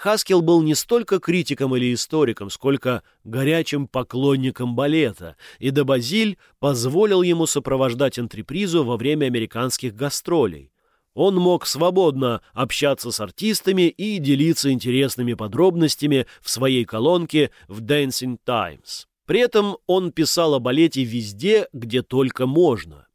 Хаскел был не столько критиком или историком, сколько горячим поклонником балета, и Дебазиль позволил ему сопровождать антрепризу во время американских гастролей. Он мог свободно общаться с артистами и делиться интересными подробностями в своей колонке в Dancing Times. При этом он писал о балете везде, где только можно.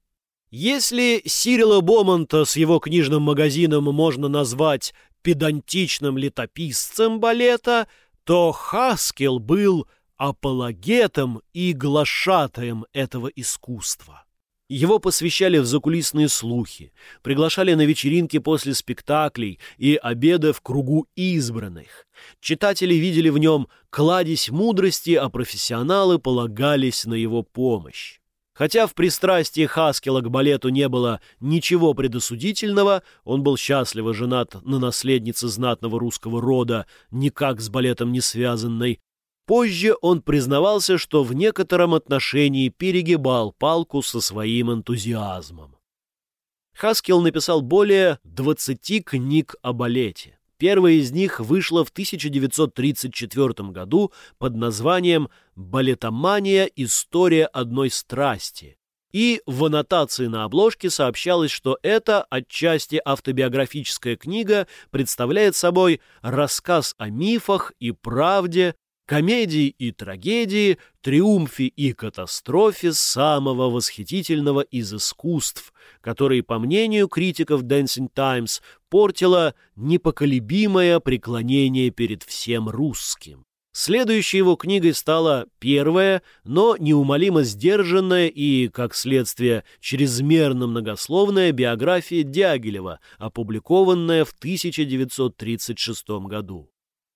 Если Сирила Бомонта с его книжным магазином можно назвать педантичным летописцем балета, то Хаскел был апологетом и глашатаем этого искусства. Его посвящали в закулисные слухи, приглашали на вечеринки после спектаклей и обеды в кругу избранных. Читатели видели в нем кладезь мудрости, а профессионалы полагались на его помощь. Хотя в пристрастии Хаскела к балету не было ничего предосудительного, он был счастливо женат на наследнице знатного русского рода, никак с балетом не связанной. Позже он признавался, что в некотором отношении перегибал палку со своим энтузиазмом. Хаскел написал более 20 книг о балете. Первая из них вышла в 1934 году под названием «Балетомания. История одной страсти». И в аннотации на обложке сообщалось, что эта отчасти автобиографическая книга представляет собой рассказ о мифах и правде комедии и трагедии, триумфе и катастрофе самого восхитительного из искусств, который, по мнению критиков Dancing Times, портило непоколебимое преклонение перед всем русским. Следующей его книгой стала первая, но неумолимо сдержанная и, как следствие, чрезмерно многословная биография Дягилева, опубликованная в 1936 году.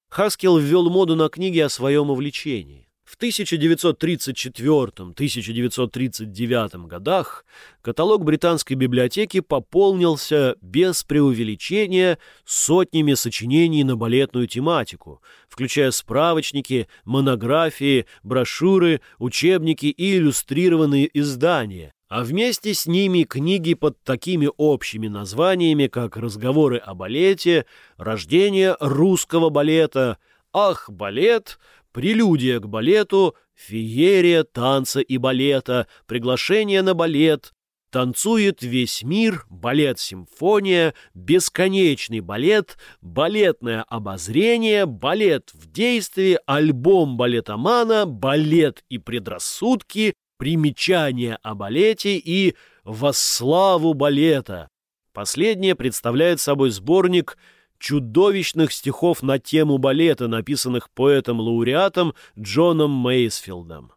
Хаскел ввел моду на книги о своем увлечении. В 1934-1939 годах каталог британской библиотеки пополнился без преувеличения сотнями сочинений на балетную тематику, включая справочники, монографии, брошюры, учебники и иллюстрированные издания, а вместе с ними книги под такими общими названиями, как «Разговоры о балете», «Рождение русского балета», «Ах, балет», «Прелюдия к балету», «Феерия танца и балета», «Приглашение на балет», «Танцует весь мир», «Балет-симфония», «Бесконечный балет», «Балетное обозрение», «Балет в действии», «Альбом балетомана», «Балет и предрассудки», примечания о балете и «Во славу балета». Последнее представляет собой сборник чудовищных стихов на тему балета, написанных поэтом-лауреатом Джоном Мейсфилдом.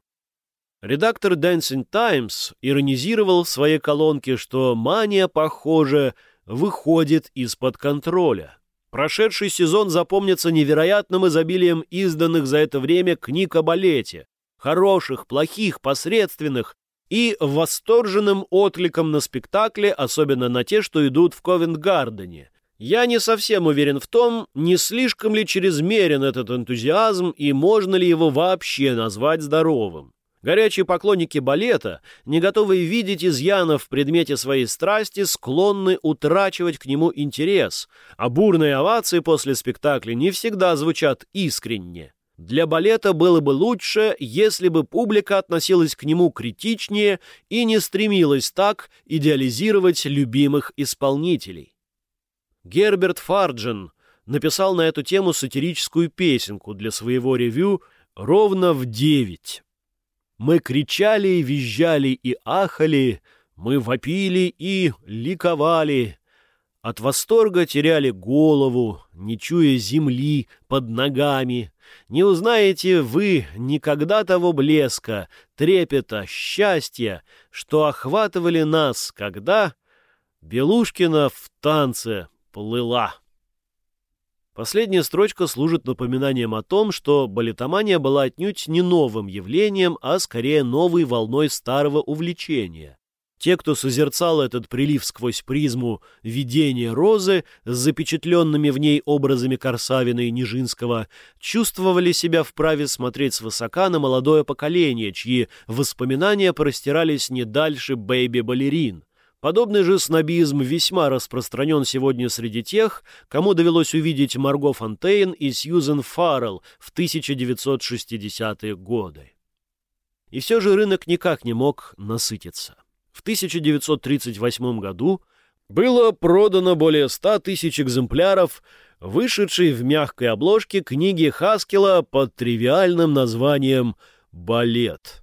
Редактор Dancing Times иронизировал в своей колонке, что мания, похоже, выходит из-под контроля. Прошедший сезон запомнится невероятным изобилием изданных за это время книг о балете, хороших, плохих, посредственных, и восторженным откликом на спектакле, особенно на те, что идут в Ковент-Гардене. Я не совсем уверен в том, не слишком ли чрезмерен этот энтузиазм и можно ли его вообще назвать здоровым. Горячие поклонники балета, не готовые видеть изъянов в предмете своей страсти, склонны утрачивать к нему интерес, а бурные овации после спектакля не всегда звучат искренне. Для балета было бы лучше, если бы публика относилась к нему критичнее и не стремилась так идеализировать любимых исполнителей. Герберт Фарджен написал на эту тему сатирическую песенку для своего ревю ровно в девять. Мы кричали, визжали и ахали, мы вопили и ликовали, от восторга теряли голову, не чуя земли под ногами. Не узнаете вы никогда того блеска, трепета, счастья, что охватывали нас, когда Белушкина в танце плыла. Последняя строчка служит напоминанием о том, что балетомания была отнюдь не новым явлением, а скорее новой волной старого увлечения. Те, кто созерцал этот прилив сквозь призму видения розы с запечатленными в ней образами Корсавина и Нижинского, чувствовали себя вправе смотреть свысока на молодое поколение, чьи воспоминания простирались не дальше «Бэйби-балерин». Подобный же снобизм весьма распространен сегодня среди тех, кому довелось увидеть Марго Фонтейн и Сьюзен Фаррелл в 1960-е годы. И все же рынок никак не мог насытиться. В 1938 году было продано более 100 тысяч экземпляров, вышедшей в мягкой обложке книги Хаскела под тривиальным названием «Балет».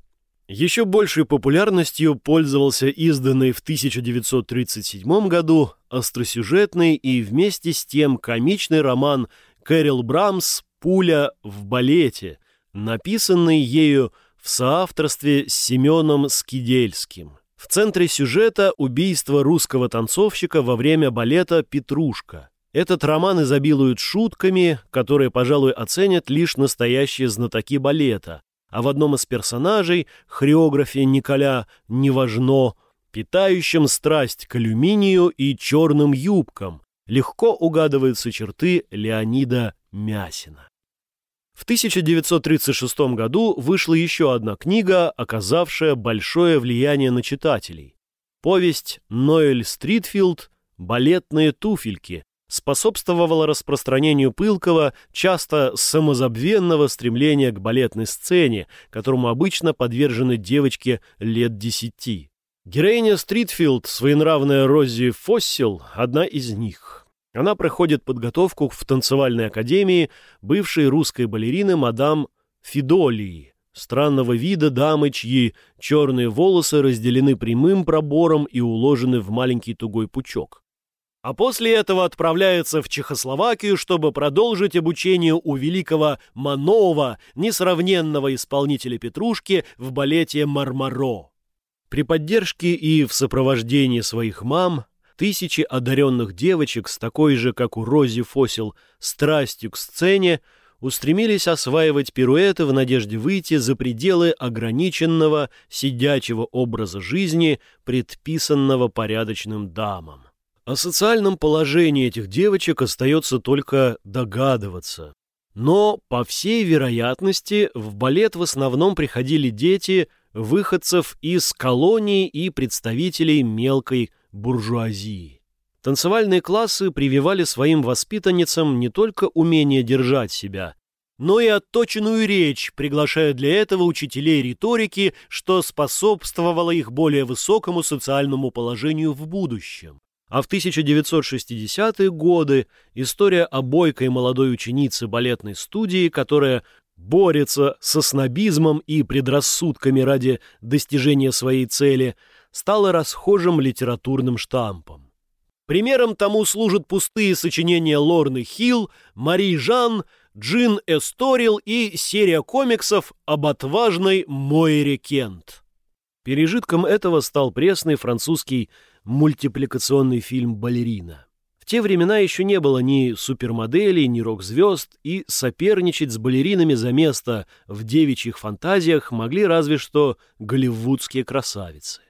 Еще большей популярностью пользовался изданный в 1937 году остросюжетный и вместе с тем комичный роман Кэрил Брамс «Пуля в балете», написанный ею в соавторстве с Семеном Скидельским. В центре сюжета убийство русского танцовщика во время балета «Петрушка». Этот роман изобилует шутками, которые, пожалуй, оценят лишь настоящие знатоки балета, а в одном из персонажей, хореографе Николя Неважно, питающим страсть к алюминию и черным юбкам, легко угадываются черты Леонида Мясина. В 1936 году вышла еще одна книга, оказавшая большое влияние на читателей. Повесть Ноэль Стритфилд «Балетные туфельки» способствовала распространению пылкого, часто самозабвенного стремления к балетной сцене, которому обычно подвержены девочки лет десяти. Героиня Стритфилд, своенравная Рози Фоссил, одна из них. Она проходит подготовку в танцевальной академии бывшей русской балерины мадам Фидолии, странного вида дамы, чьи черные волосы разделены прямым пробором и уложены в маленький тугой пучок. А после этого отправляется в Чехословакию, чтобы продолжить обучение у великого Манова, несравненного исполнителя Петрушки в балете «Мармаро». При поддержке и в сопровождении своих мам Тысячи одаренных девочек с такой же, как у Рози Фосил, страстью к сцене устремились осваивать пируэты в надежде выйти за пределы ограниченного сидячего образа жизни, предписанного порядочным дамам. О социальном положении этих девочек остается только догадываться. Но, по всей вероятности, в балет в основном приходили дети выходцев из колоний и представителей мелкой буржуазии. Танцевальные классы прививали своим воспитанницам не только умение держать себя, но и отточенную речь, приглашая для этого учителей риторики, что способствовало их более высокому социальному положению в будущем. А в 1960-е годы история о бойкой молодой ученице балетной студии, которая борется со снобизмом и предрассудками ради достижения своей цели – стало расхожим литературным штампом. Примером тому служат пустые сочинения Лорны Хилл, Мари Жан, Джин Эсторил и серия комиксов об отважной Мойре Кент. Пережитком этого стал пресный французский мультипликационный фильм «Балерина». В те времена еще не было ни супермоделей, ни рок-звезд, и соперничать с балеринами за место в девичьих фантазиях могли разве что голливудские красавицы.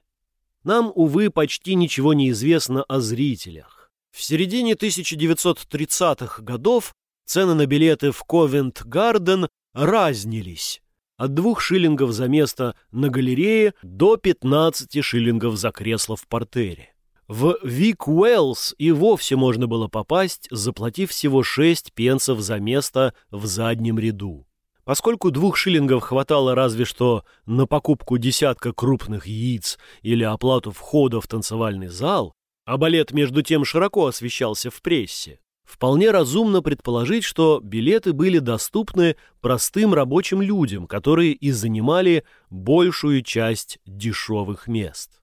Нам, увы, почти ничего не известно о зрителях. В середине 1930-х годов цены на билеты в Ковент-Гарден разнились от двух шиллингов за место на галерее до 15 шиллингов за кресло в портере. В Вик Уэллс и вовсе можно было попасть, заплатив всего 6 пенсов за место в заднем ряду. Поскольку двух шиллингов хватало разве что на покупку десятка крупных яиц или оплату входа в танцевальный зал, а балет между тем широко освещался в прессе, вполне разумно предположить, что билеты были доступны простым рабочим людям, которые и занимали большую часть дешевых мест.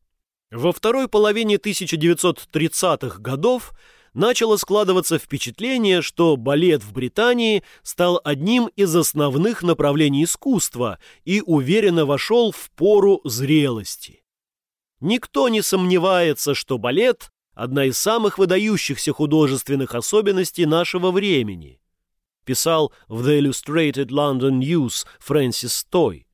Во второй половине 1930-х годов начало складываться впечатление, что балет в Британии стал одним из основных направлений искусства и уверенно вошел в пору зрелости. Никто не сомневается, что балет – одна из самых выдающихся художественных особенностей нашего времени. писал в The Illustrated London News Фрэнсис Той.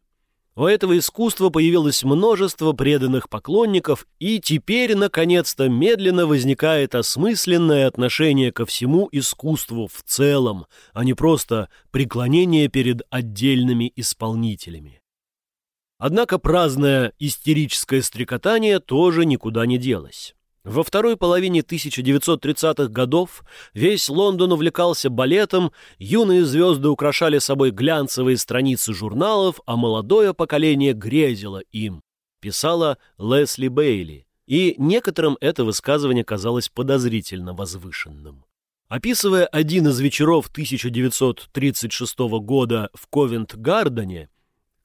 У этого искусства появилось множество преданных поклонников, и теперь, наконец-то, медленно возникает осмысленное отношение ко всему искусству в целом, а не просто преклонение перед отдельными исполнителями. Однако праздное истерическое стрекотание тоже никуда не делось. Во второй половине 1930-х годов весь Лондон увлекался балетом, юные звезды украшали собой глянцевые страницы журналов, а молодое поколение грезило им, писала Лесли Бейли, и некоторым это высказывание казалось подозрительно возвышенным. Описывая один из вечеров 1936 года в Ковент-Гардене,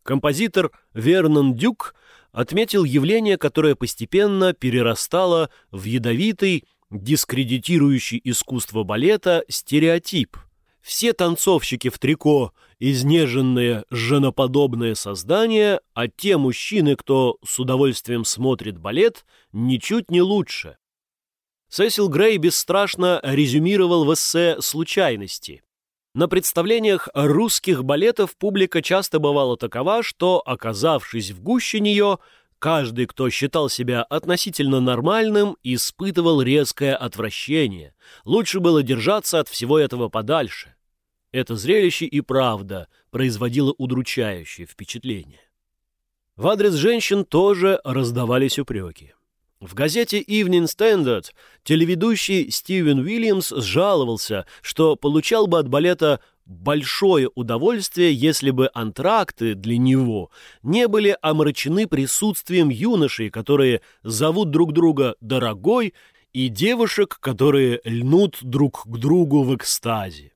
композитор Вернон Дюк – отметил явление, которое постепенно перерастало в ядовитый, дискредитирующий искусство балета стереотип. Все танцовщики в трико – изнеженные, женоподобные создания, а те мужчины, кто с удовольствием смотрит балет, ничуть не лучше. Сесил Грей бесстрашно резюмировал в эссе «Случайности». На представлениях русских балетов публика часто бывала такова, что, оказавшись в гуще нее, каждый, кто считал себя относительно нормальным, испытывал резкое отвращение. Лучше было держаться от всего этого подальше. Это зрелище и правда производило удручающее впечатление. В адрес женщин тоже раздавались упреки. В газете Evening Standard телеведущий Стивен Уильямс жаловался, что получал бы от балета большое удовольствие, если бы антракты для него не были омрачены присутствием юношей, которые зовут друг друга «дорогой», и девушек, которые льнут друг к другу в экстазе.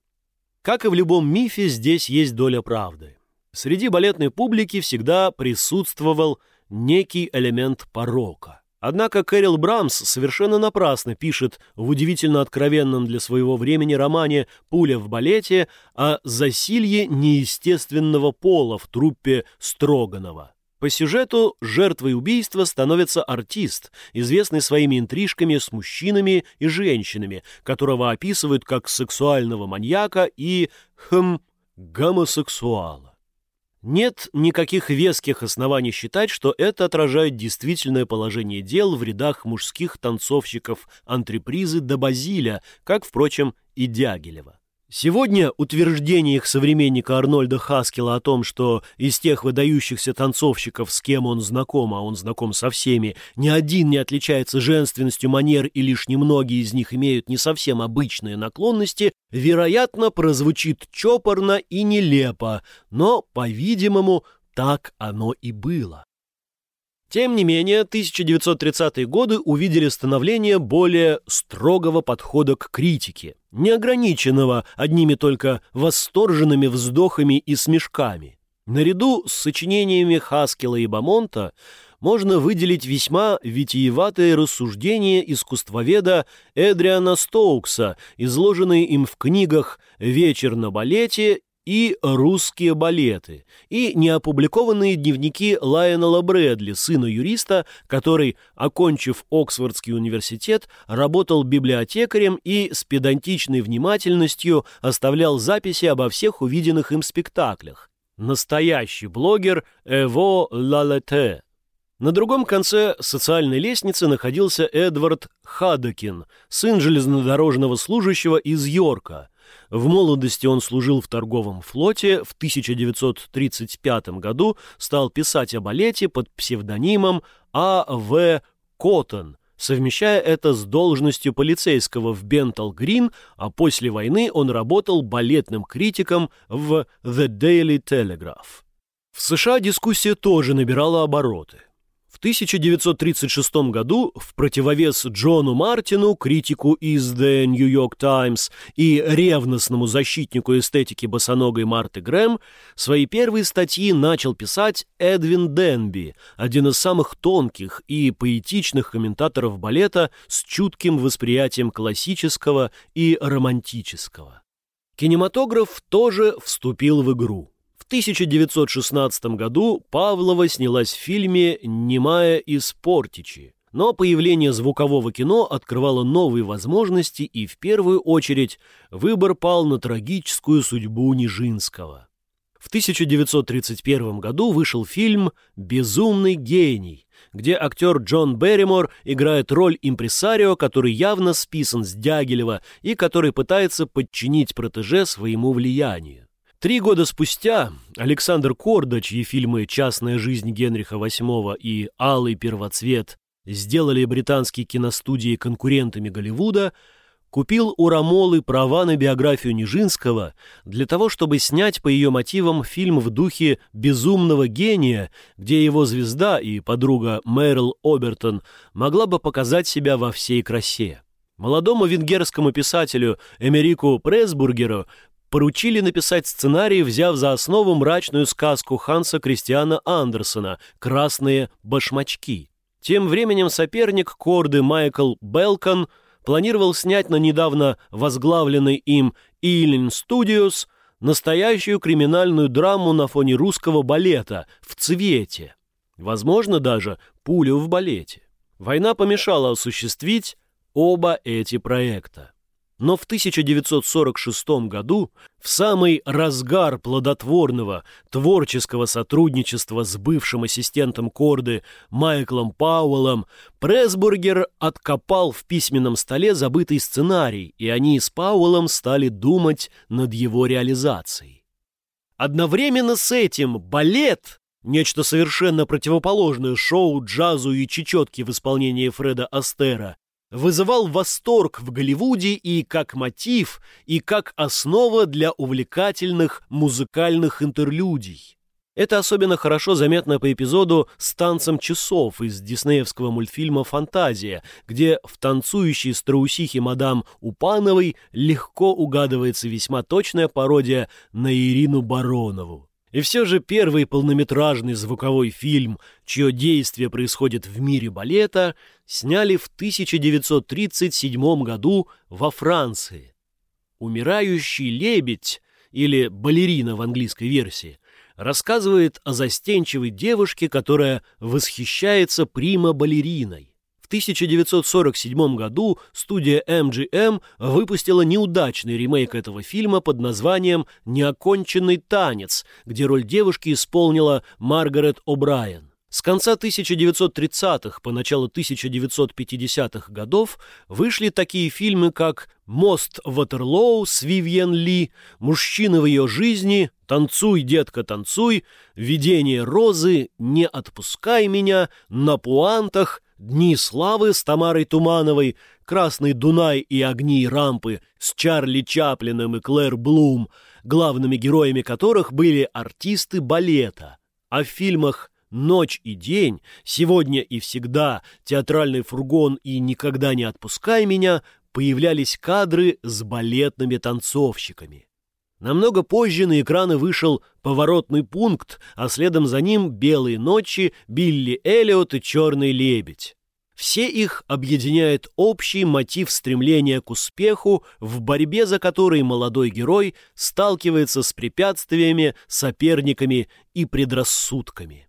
Как и в любом мифе, здесь есть доля правды. Среди балетной публики всегда присутствовал некий элемент порока. Однако Кэрил Брамс совершенно напрасно пишет в удивительно откровенном для своего времени романе «Пуля в балете» о засилье неестественного пола в труппе Строганова. По сюжету жертвой убийства становится артист, известный своими интрижками с мужчинами и женщинами, которого описывают как сексуального маньяка и, хм, гомосексуала. Нет никаких веских оснований считать, что это отражает действительное положение дел в рядах мужских танцовщиков антрепризы до Базиля, как, впрочем, и Дягилева. Сегодня утверждение их современника Арнольда Хаскела о том, что из тех выдающихся танцовщиков, с кем он знаком, а он знаком со всеми, ни один не отличается женственностью манер и лишь немногие из них имеют не совсем обычные наклонности, вероятно, прозвучит чопорно и нелепо, но, по-видимому, так оно и было. Тем не менее, 1930-е годы увидели становление более строгого подхода к критике, не ограниченного одними только восторженными вздохами и смешками. Наряду с сочинениями Хаскела и Бамонта можно выделить весьма витиеватые рассуждения искусствоведа Эдриана Стоукса, изложенные им в книгах «Вечер на балете» и русские балеты, и неопубликованные дневники Лайонела Брэдли, сына юриста, который, окончив Оксфордский университет, работал библиотекарем и с педантичной внимательностью оставлял записи обо всех увиденных им спектаклях. Настоящий блогер Эво Лалете. На другом конце социальной лестницы находился Эдвард Хадокин, сын железнодорожного служащего из Йорка, в молодости он служил в торговом флоте, в 1935 году стал писать о балете под псевдонимом А.В. Коттон, совмещая это с должностью полицейского в Бентал Грин, а после войны он работал балетным критиком в The Daily Telegraph. В США дискуссия тоже набирала обороты. 1936 году в противовес Джону Мартину, критику из The New York Times и ревностному защитнику эстетики босоногой Марты Грэм, свои первые статьи начал писать Эдвин Денби, один из самых тонких и поэтичных комментаторов балета с чутким восприятием классического и романтического. Кинематограф тоже вступил в игру. 1916 году Павлова снялась в фильме «Немая из Портичи». Но появление звукового кино открывало новые возможности, и в первую очередь выбор пал на трагическую судьбу Нижинского. В 1931 году вышел фильм «Безумный гений», где актер Джон Берримор играет роль импресарио, который явно списан с Дягилева и который пытается подчинить протеже своему влиянию. Три года спустя Александр Корда, чьи фильмы «Частная жизнь Генриха VIII» и «Алый первоцвет» сделали британские киностудии конкурентами Голливуда, купил у Рамолы права на биографию Нижинского для того, чтобы снять по ее мотивам фильм в духе «Безумного гения», где его звезда и подруга Мэрил Обертон могла бы показать себя во всей красе. Молодому венгерскому писателю Эмерику Пресбургеру поручили написать сценарий, взяв за основу мрачную сказку Ханса Кристиана Андерсона «Красные башмачки». Тем временем соперник Корды Майкл Белкон планировал снять на недавно возглавленный им Ealing Studios настоящую криминальную драму на фоне русского балета в цвете. Возможно, даже пулю в балете. Война помешала осуществить оба эти проекта. Но в 1946 году, в самый разгар плодотворного творческого сотрудничества с бывшим ассистентом Корды Майклом Пауэллом, Пресбургер откопал в письменном столе забытый сценарий, и они с Пауэллом стали думать над его реализацией. Одновременно с этим балет Нечто совершенно противоположное шоу, джазу и чечетке в исполнении Фреда Астера вызывал восторг в Голливуде и как мотив, и как основа для увлекательных музыкальных интерлюдий. Это особенно хорошо заметно по эпизоду с танцем часов из диснеевского мультфильма «Фантазия», где в танцующей страусихе мадам Упановой легко угадывается весьма точная пародия на Ирину Баронову. И все же первый полнометражный звуковой фильм, чье действие происходит в мире балета, сняли в 1937 году во Франции. «Умирающий лебедь» или «балерина» в английской версии рассказывает о застенчивой девушке, которая восхищается прима-балериной. 1947 году студия MGM выпустила неудачный ремейк этого фильма под названием «Неоконченный танец», где роль девушки исполнила Маргарет О'Брайен. С конца 1930-х по начало 1950-х годов вышли такие фильмы, как «Мост Ватерлоу» с Вивьен Ли, «Мужчина в ее жизни», «Танцуй, детка, танцуй», «Видение розы», «Не отпускай меня», «На пуантах», Дни славы с Тамарой Тумановой, Красный Дунай и огни и рампы с Чарли Чаплиным и Клэр Блум, главными героями которых были артисты балета. А в фильмах «Ночь и день», «Сегодня и всегда», «Театральный фургон» и «Никогда не отпускай меня» появлялись кадры с балетными танцовщиками. Намного позже на экраны вышел «Поворотный пункт», а следом за ним «Белые ночи», «Билли Эллиот» и «Черный лебедь». Все их объединяет общий мотив стремления к успеху, в борьбе за который молодой герой сталкивается с препятствиями, соперниками и предрассудками.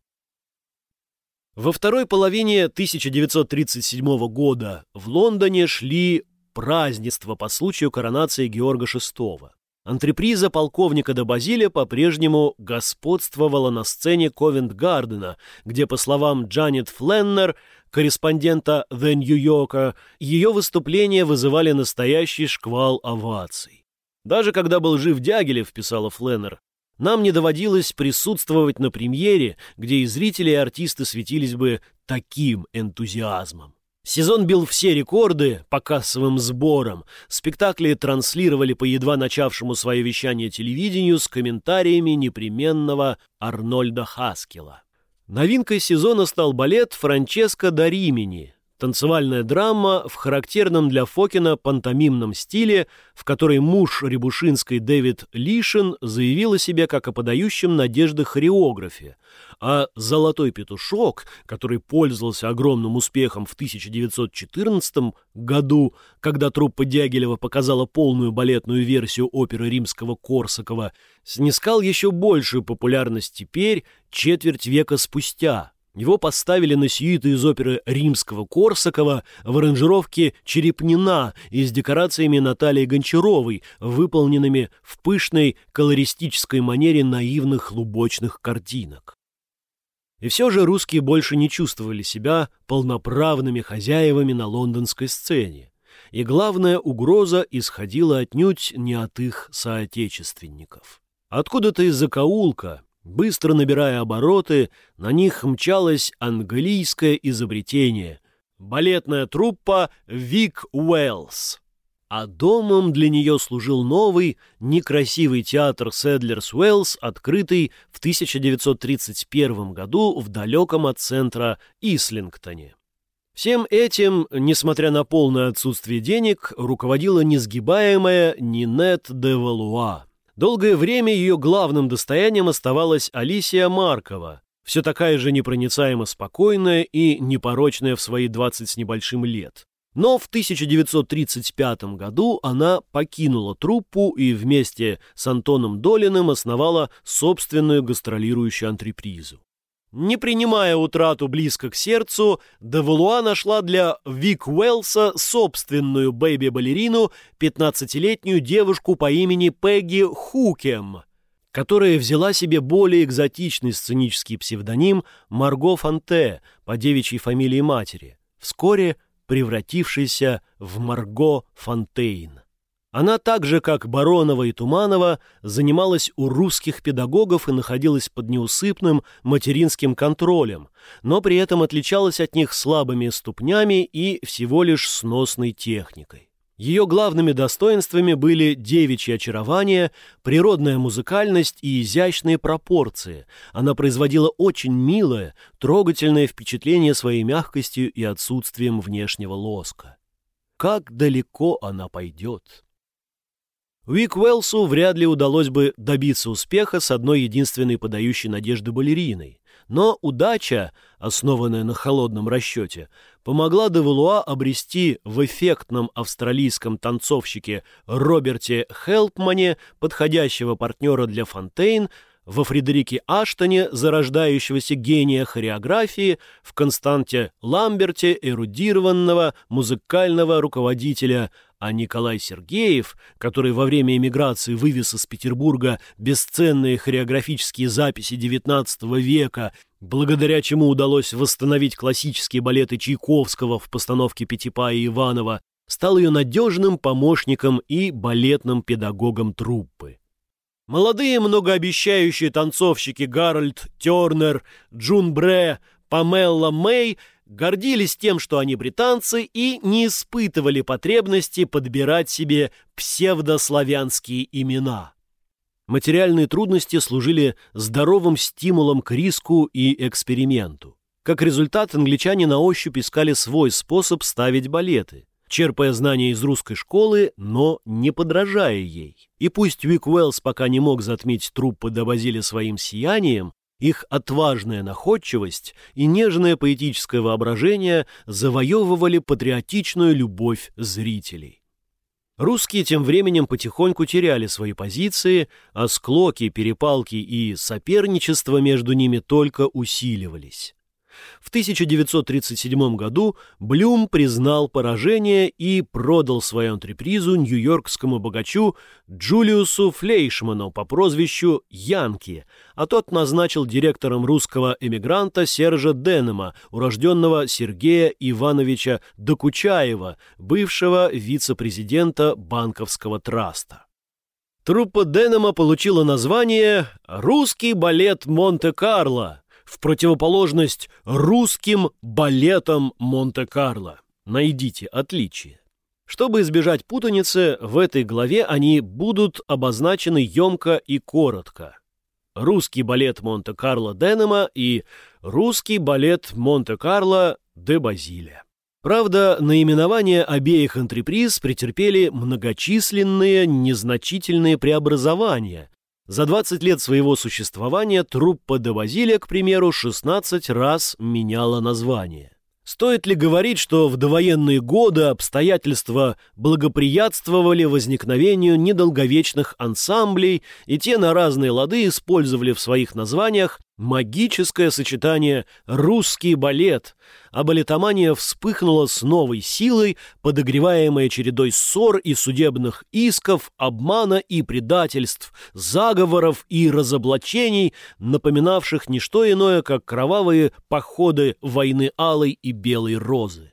Во второй половине 1937 года в Лондоне шли празднества по случаю коронации Георга VI. Антреприза полковника до Базилия по-прежнему господствовала на сцене Ковент-Гардена, где, по словам Джанет Фленнер, корреспондента The New Yorker, ее выступления вызывали настоящий шквал оваций. «Даже когда был жив Дягилев», — писала Фленнер, нам не доводилось присутствовать на премьере, где и зрители, и артисты светились бы таким энтузиазмом. Сезон бил все рекорды по кассовым сборам. Спектакли транслировали по едва начавшему свое вещание телевидению с комментариями непременного Арнольда Хаскила. Новинкой сезона стал балет «Франческо да Римини», Танцевальная драма в характерном для Фокина пантомимном стиле, в которой муж Рябушинской Дэвид Лишин заявил о себе как о подающем надежды хореографе, а «Золотой петушок», который пользовался огромным успехом в 1914 году, когда труппа Дягилева показала полную балетную версию оперы римского Корсакова, снискал еще большую популярность теперь, четверть века спустя – Его поставили на сюиту из оперы римского Корсакова в аранжировке «Черепнина» и с декорациями Натальи Гончаровой, выполненными в пышной колористической манере наивных лубочных картинок. И все же русские больше не чувствовали себя полноправными хозяевами на лондонской сцене, и главная угроза исходила отнюдь не от их соотечественников. Откуда-то из закоулка, Быстро набирая обороты, на них мчалось английское изобретение — балетная труппа «Вик Уэллс». А домом для нее служил новый, некрасивый театр Седлерс Уэллс, открытый в 1931 году в далеком от центра Ислингтоне. Всем этим, несмотря на полное отсутствие денег, руководила несгибаемая Нинет де Валуа. Долгое время ее главным достоянием оставалась Алисия Маркова, все такая же непроницаемо спокойная и непорочная в свои 20 с небольшим лет. Но в 1935 году она покинула труппу и вместе с Антоном Долиным основала собственную гастролирующую антрепризу. Не принимая утрату близко к сердцу, Девалуа нашла для Вик Уэллса собственную бэйби-балерину, 15-летнюю девушку по имени Пегги Хукем, которая взяла себе более экзотичный сценический псевдоним Марго Фонте по девичьей фамилии матери, вскоре превратившийся в Марго Фонтейн. Она так же, как Баронова и Туманова, занималась у русских педагогов и находилась под неусыпным материнским контролем, но при этом отличалась от них слабыми ступнями и всего лишь сносной техникой. Ее главными достоинствами были девичье очарование, природная музыкальность и изящные пропорции. Она производила очень милое, трогательное впечатление своей мягкостью и отсутствием внешнего лоска. Как далеко она пойдет? Уик Уэллсу вряд ли удалось бы добиться успеха с одной единственной подающей надежды балериной. Но удача, основанная на холодном расчете, помогла Девалуа обрести в эффектном австралийском танцовщике Роберте Хелпмане подходящего партнера для Фонтейн, во Фредерике Аштоне, зарождающегося гения хореографии, в Константе Ламберте, эрудированного музыкального руководителя, а Николай Сергеев, который во время эмиграции вывез из Петербурга бесценные хореографические записи XIX века, благодаря чему удалось восстановить классические балеты Чайковского в постановке Пятипа и Иванова, стал ее надежным помощником и балетным педагогом труппы. Молодые многообещающие танцовщики Гарольд Тернер, Джун Бре, Памелла Мэй – гордились тем, что они британцы, и не испытывали потребности подбирать себе псевдославянские имена. Материальные трудности служили здоровым стимулом к риску и эксперименту. Как результат, англичане на ощупь искали свой способ ставить балеты, черпая знания из русской школы, но не подражая ей. И пусть Уик Уэллс пока не мог затмить труппы до Базилия своим сиянием, их отважная находчивость и нежное поэтическое воображение завоевывали патриотичную любовь зрителей. Русские тем временем потихоньку теряли свои позиции, а склоки, перепалки и соперничество между ними только усиливались. В 1937 году Блюм признал поражение и продал свою антрепризу нью-йоркскому богачу Джулиусу Флейшману по прозвищу Янки, а тот назначил директором русского эмигранта Сержа Денема, урожденного Сергея Ивановича Докучаева, бывшего вице-президента банковского траста. Труппа Денема получила название «Русский балет Монте-Карло», в противоположность русским балетам Монте-Карло. Найдите отличие. Чтобы избежать путаницы, в этой главе они будут обозначены емко и коротко. Русский балет Монте-Карло Денема и русский балет Монте-Карло де Базилия. Правда, наименования обеих антреприз претерпели многочисленные незначительные преобразования, за 20 лет своего существования труппа де Базилия, к примеру, 16 раз меняла название. Стоит ли говорить, что в довоенные годы обстоятельства благоприятствовали возникновению недолговечных ансамблей, и те на разные лады использовали в своих названиях магическое сочетание «русский балет», а балетомания вспыхнула с новой силой, подогреваемая чередой ссор и судебных исков, обмана и предательств, заговоров и разоблачений, напоминавших не что иное, как кровавые походы войны Алой и Белой Розы.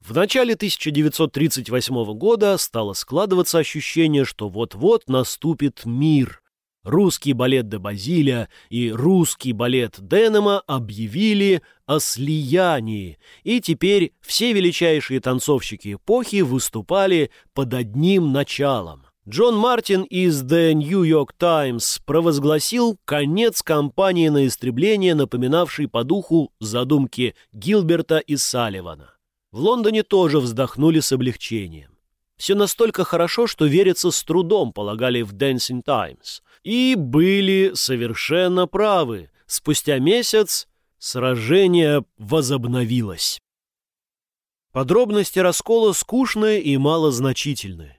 В начале 1938 года стало складываться ощущение, что вот-вот наступит мир – русский балет де Базиля и русский балет Денема объявили о слиянии, и теперь все величайшие танцовщики эпохи выступали под одним началом. Джон Мартин из The New York Times провозгласил конец кампании на истребление, напоминавшей по духу задумки Гилберта и Салливана. В Лондоне тоже вздохнули с облегчением. Все настолько хорошо, что верится с трудом, полагали в Dancing Times. И были совершенно правы. Спустя месяц сражение возобновилось. Подробности раскола скучные и малозначительные.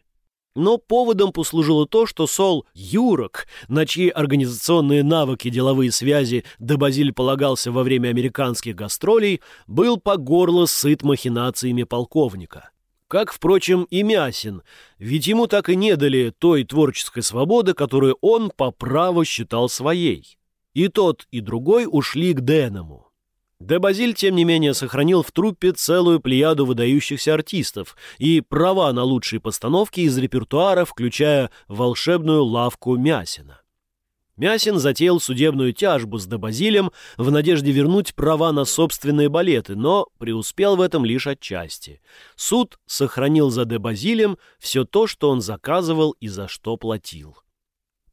Но поводом послужило то, что Сол Юрок, на чьи организационные навыки деловые связи Дебазиль полагался во время американских гастролей, был по горло сыт махинациями полковника как, впрочем, и Мясин, ведь ему так и не дали той творческой свободы, которую он по праву считал своей. И тот, и другой ушли к Деному. Дебазиль, тем не менее, сохранил в труппе целую плеяду выдающихся артистов и права на лучшие постановки из репертуара, включая волшебную лавку Мясина. Мясин затеял судебную тяжбу с Добазилем в надежде вернуть права на собственные балеты, но преуспел в этом лишь отчасти. Суд сохранил за Дебазилем все то, что он заказывал и за что платил.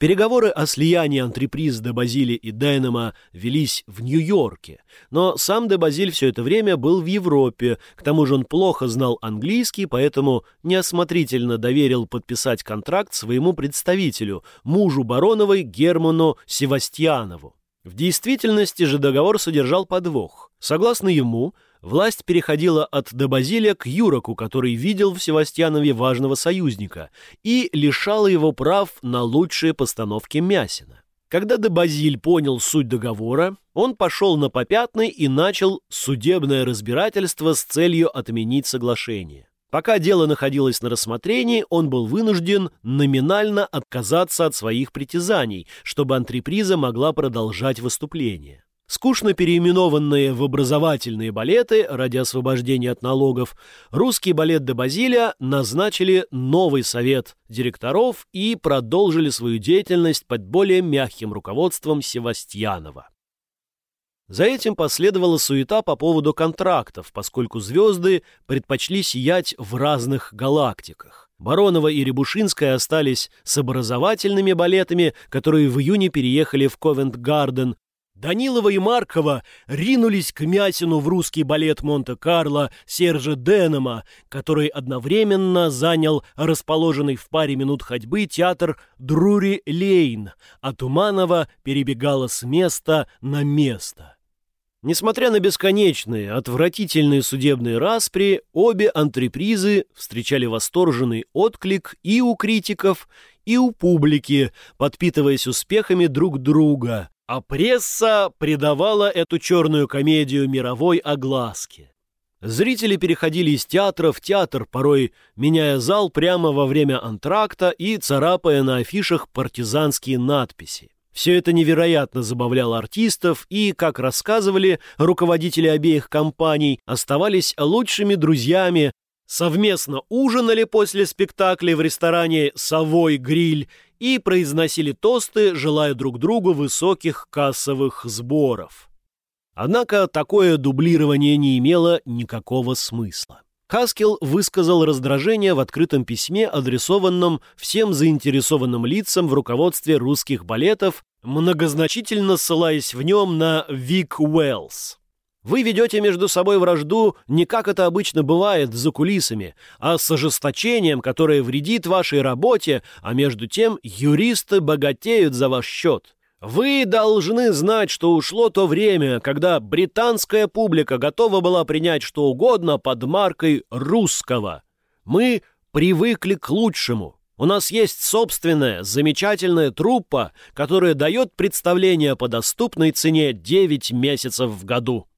Переговоры о слиянии антреприз де Базили и Дайнема велись в Нью-Йорке, но сам де Базиль все это время был в Европе, к тому же он плохо знал английский, поэтому неосмотрительно доверил подписать контракт своему представителю, мужу Бароновой Герману Севастьянову. В действительности же договор содержал подвох. Согласно ему, власть переходила от Дебазиля к Юроку, который видел в Севастьянове важного союзника, и лишала его прав на лучшие постановки Мясина. Когда Дебазиль понял суть договора, он пошел на попятный и начал судебное разбирательство с целью отменить соглашение. Пока дело находилось на рассмотрении, он был вынужден номинально отказаться от своих притязаний, чтобы антреприза могла продолжать выступление. Скучно переименованные в образовательные балеты ради освобождения от налогов, русский балет де Базилия назначили новый совет директоров и продолжили свою деятельность под более мягким руководством Севастьянова. За этим последовала суета по поводу контрактов, поскольку звезды предпочли сиять в разных галактиках. Баронова и Рябушинская остались с образовательными балетами, которые в июне переехали в Ковент-Гарден, Данилова и Маркова ринулись к Мясину в русский балет Монте-Карло Сержа Денема, который одновременно занял расположенный в паре минут ходьбы театр Друри Лейн, а Туманова перебегала с места на место. Несмотря на бесконечные, отвратительные судебные распри, обе антрепризы встречали восторженный отклик и у критиков, и у публики, подпитываясь успехами друг друга, а пресса придавала эту черную комедию мировой огласке. Зрители переходили из театра в театр, порой меняя зал прямо во время антракта и царапая на афишах партизанские надписи. Все это невероятно забавляло артистов и, как рассказывали руководители обеих компаний, оставались лучшими друзьями, совместно ужинали после спектакля в ресторане «Совой гриль» и произносили тосты, желая друг другу высоких кассовых сборов. Однако такое дублирование не имело никакого смысла. Хаскел высказал раздражение в открытом письме, адресованном всем заинтересованным лицам в руководстве русских балетов, многозначительно ссылаясь в нем на Вик Уэллс. Вы ведете между собой вражду не как это обычно бывает за кулисами, а с ожесточением, которое вредит вашей работе, а между тем юристы богатеют за ваш счет. Вы должны знать, что ушло то время, когда британская публика готова была принять что угодно под маркой русского. Мы привыкли к лучшему. У нас есть собственная, замечательная труппа, которая дает представление по доступной цене 9 месяцев в году».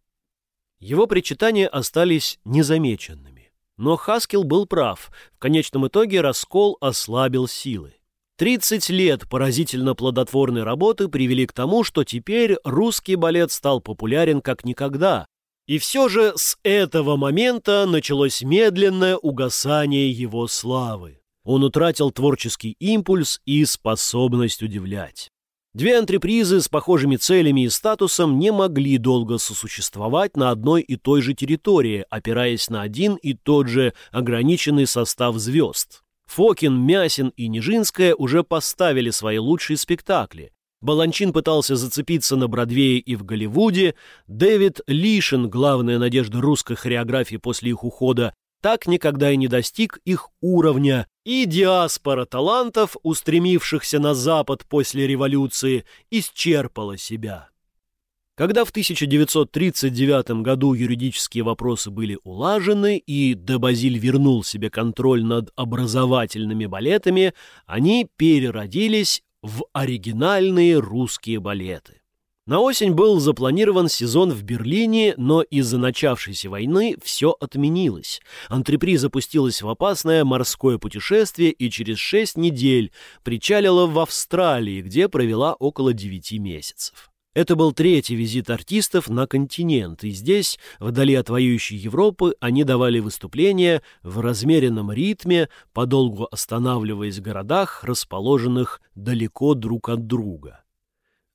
Его причитания остались незамеченными. Но Хаскил был прав. В конечном итоге раскол ослабил силы. 30 лет поразительно плодотворной работы привели к тому, что теперь русский балет стал популярен как никогда. И все же с этого момента началось медленное угасание его славы. Он утратил творческий импульс и способность удивлять. Две антрепризы с похожими целями и статусом не могли долго сосуществовать на одной и той же территории, опираясь на один и тот же ограниченный состав звезд. Фокин, Мясин и Нижинская уже поставили свои лучшие спектакли. Баланчин пытался зацепиться на Бродвее и в Голливуде, Дэвид Лишин, главная надежда русской хореографии после их ухода, так никогда и не достиг их уровня, и диаспора талантов, устремившихся на Запад после революции, исчерпала себя. Когда в 1939 году юридические вопросы были улажены и Дебазиль вернул себе контроль над образовательными балетами, они переродились в оригинальные русские балеты. На осень был запланирован сезон в Берлине, но из-за начавшейся войны все отменилось. Антрепри запустилась в опасное морское путешествие и через шесть недель причалила в Австралии, где провела около девяти месяцев. Это был третий визит артистов на континент, и здесь, вдали от воюющей Европы, они давали выступления в размеренном ритме, подолгу останавливаясь в городах, расположенных далеко друг от друга.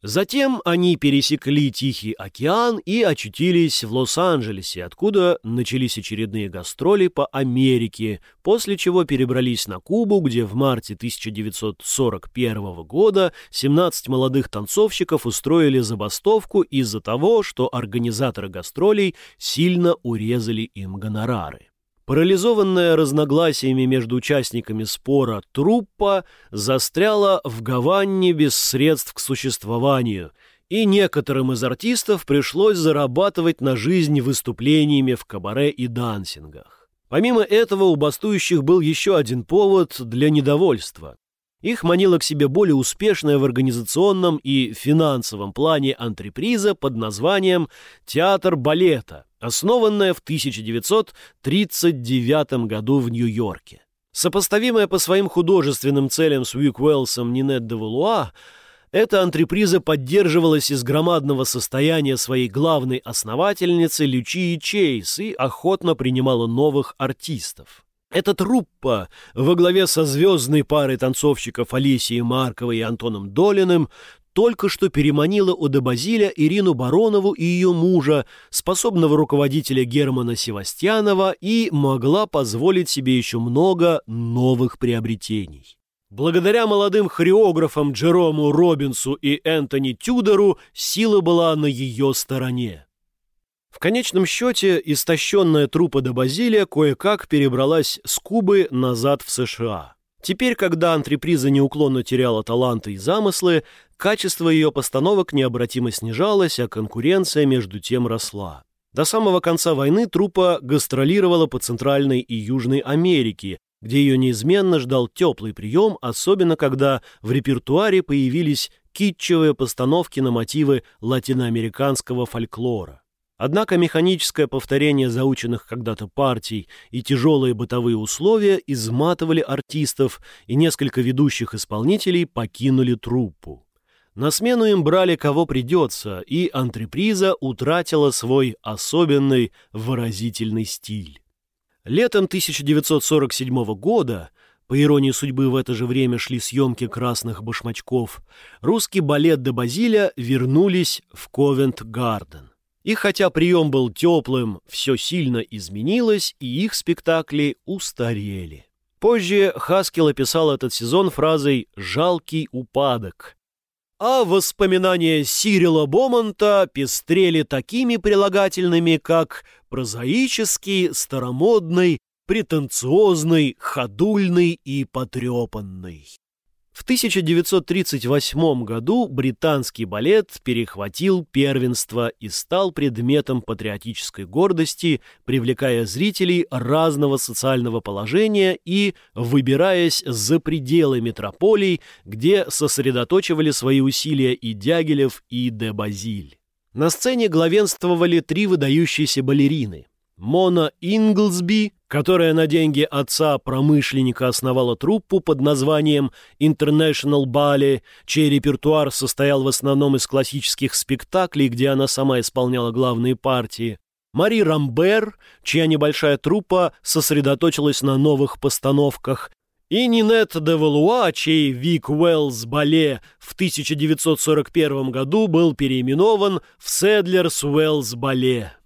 Затем они пересекли Тихий океан и очутились в Лос-Анджелесе, откуда начались очередные гастроли по Америке, после чего перебрались на Кубу, где в марте 1941 года 17 молодых танцовщиков устроили забастовку из-за того, что организаторы гастролей сильно урезали им гонорары. Парализованная разногласиями между участниками спора труппа застряла в Гаванне без средств к существованию, и некоторым из артистов пришлось зарабатывать на жизнь выступлениями в кабаре и дансингах. Помимо этого у бастующих был еще один повод для недовольства. Их манила к себе более успешная в организационном и финансовом плане антреприза под названием «Театр балета», основанная в 1939 году в Нью-Йорке. Сопоставимая по своим художественным целям с Уик Уэллсом Нинет де Валуа, эта антреприза поддерживалась из громадного состояния своей главной основательницы Лючии Чейс и охотно принимала новых артистов. Эта труппа во главе со звездной парой танцовщиков Алисией Марковой и Антоном Долиным только что переманила у Дебазиля Ирину Баронову и ее мужа, способного руководителя Германа Севастьянова, и могла позволить себе еще много новых приобретений. Благодаря молодым хореографам Джерому Робинсу и Энтони Тюдору сила была на ее стороне. В конечном счете, истощенная трупа до Базилия кое-как перебралась с Кубы назад в США. Теперь, когда антреприза неуклонно теряла таланты и замыслы, качество ее постановок необратимо снижалось, а конкуренция между тем росла. До самого конца войны трупа гастролировала по Центральной и Южной Америке, где ее неизменно ждал теплый прием, особенно когда в репертуаре появились китчевые постановки на мотивы латиноамериканского фольклора. Однако механическое повторение заученных когда-то партий и тяжелые бытовые условия изматывали артистов, и несколько ведущих исполнителей покинули труппу. На смену им брали кого придется, и антреприза утратила свой особенный выразительный стиль. Летом 1947 года по иронии судьбы в это же время шли съемки «Красных башмачков», русский балет де Базиля вернулись в Ковент-Гарден. И хотя прием был теплым, все сильно изменилось, и их спектакли устарели. Позже Хаскил описал этот сезон фразой «жалкий упадок». А воспоминания Сирила Бомонта пестрели такими прилагательными, как прозаический, старомодный, претенциозный, ходульный и потрепанный. В 1938 году британский балет перехватил первенство и стал предметом патриотической гордости, привлекая зрителей разного социального положения и выбираясь за пределы метрополий, где сосредоточивали свои усилия и Дягилев, и де Базиль. На сцене главенствовали три выдающиеся балерины. Мона Инглсби, которая на деньги отца-промышленника основала труппу под названием International Ballet, чей репертуар состоял в основном из классических спектаклей, где она сама исполняла главные партии. Мари Рамбер, чья небольшая труппа сосредоточилась на новых постановках, и Нинет де Валуа, чей Вик Уэллс бале в 1941 году был переименован в Седлерс Уэллс бале.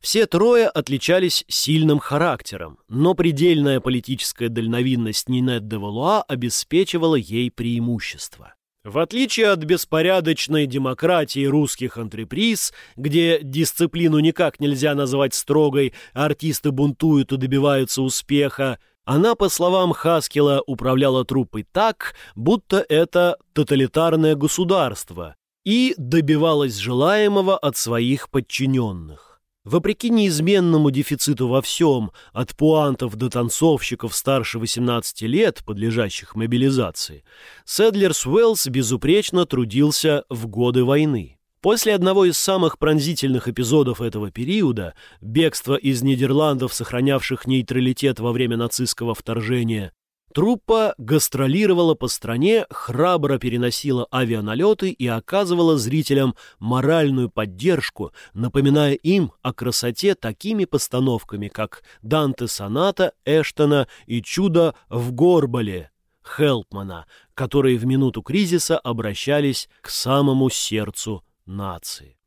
Все трое отличались сильным характером, но предельная политическая дальновидность Нинет де Валуа обеспечивала ей преимущество. В отличие от беспорядочной демократии русских антреприз, где дисциплину никак нельзя назвать строгой, артисты бунтуют и добиваются успеха, она, по словам Хаскила, управляла труппой так, будто это тоталитарное государство, и добивалась желаемого от своих подчиненных. Вопреки неизменному дефициту во всем, от пуантов до танцовщиков старше 18 лет, подлежащих мобилизации, Седлерс Уэллс безупречно трудился в годы войны. После одного из самых пронзительных эпизодов этого периода, бегства из Нидерландов, сохранявших нейтралитет во время нацистского вторжения, Труппа гастролировала по стране, храбро переносила авианалеты и оказывала зрителям моральную поддержку, напоминая им о красоте такими постановками, как «Данте Соната» Эштона и «Чудо в Горболе» Хелпмана, которые в минуту кризиса обращались к самому сердцу нации.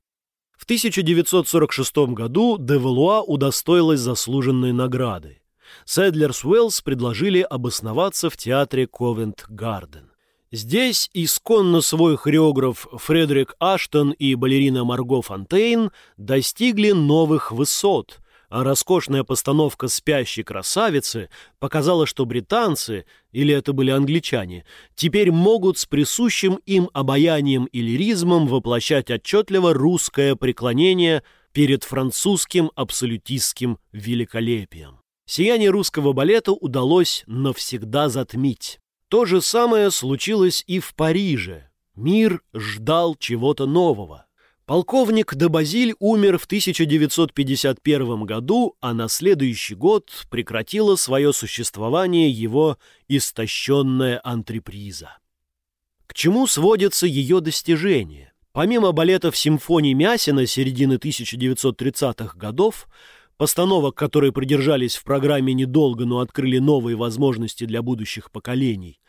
В 1946 году Девалуа удостоилась заслуженной награды. Седлерс Уэллс предложили обосноваться в театре Ковент-Гарден. Здесь исконно свой хореограф Фредерик Аштон и балерина Марго Фонтейн достигли новых высот, а роскошная постановка «Спящей красавицы» показала, что британцы, или это были англичане, теперь могут с присущим им обаянием и лиризмом воплощать отчетливо русское преклонение перед французским абсолютистским великолепием. Сияние русского балета удалось навсегда затмить. То же самое случилось и в Париже. Мир ждал чего-то нового. Полковник Дебазиль умер в 1951 году, а на следующий год прекратила свое существование его истощенная антреприза. К чему сводятся ее достижения? Помимо балетов симфонии Мясина середины 1930-х годов, Постановок, которые продержались в программе недолго, но открыли новые возможности для будущих поколений.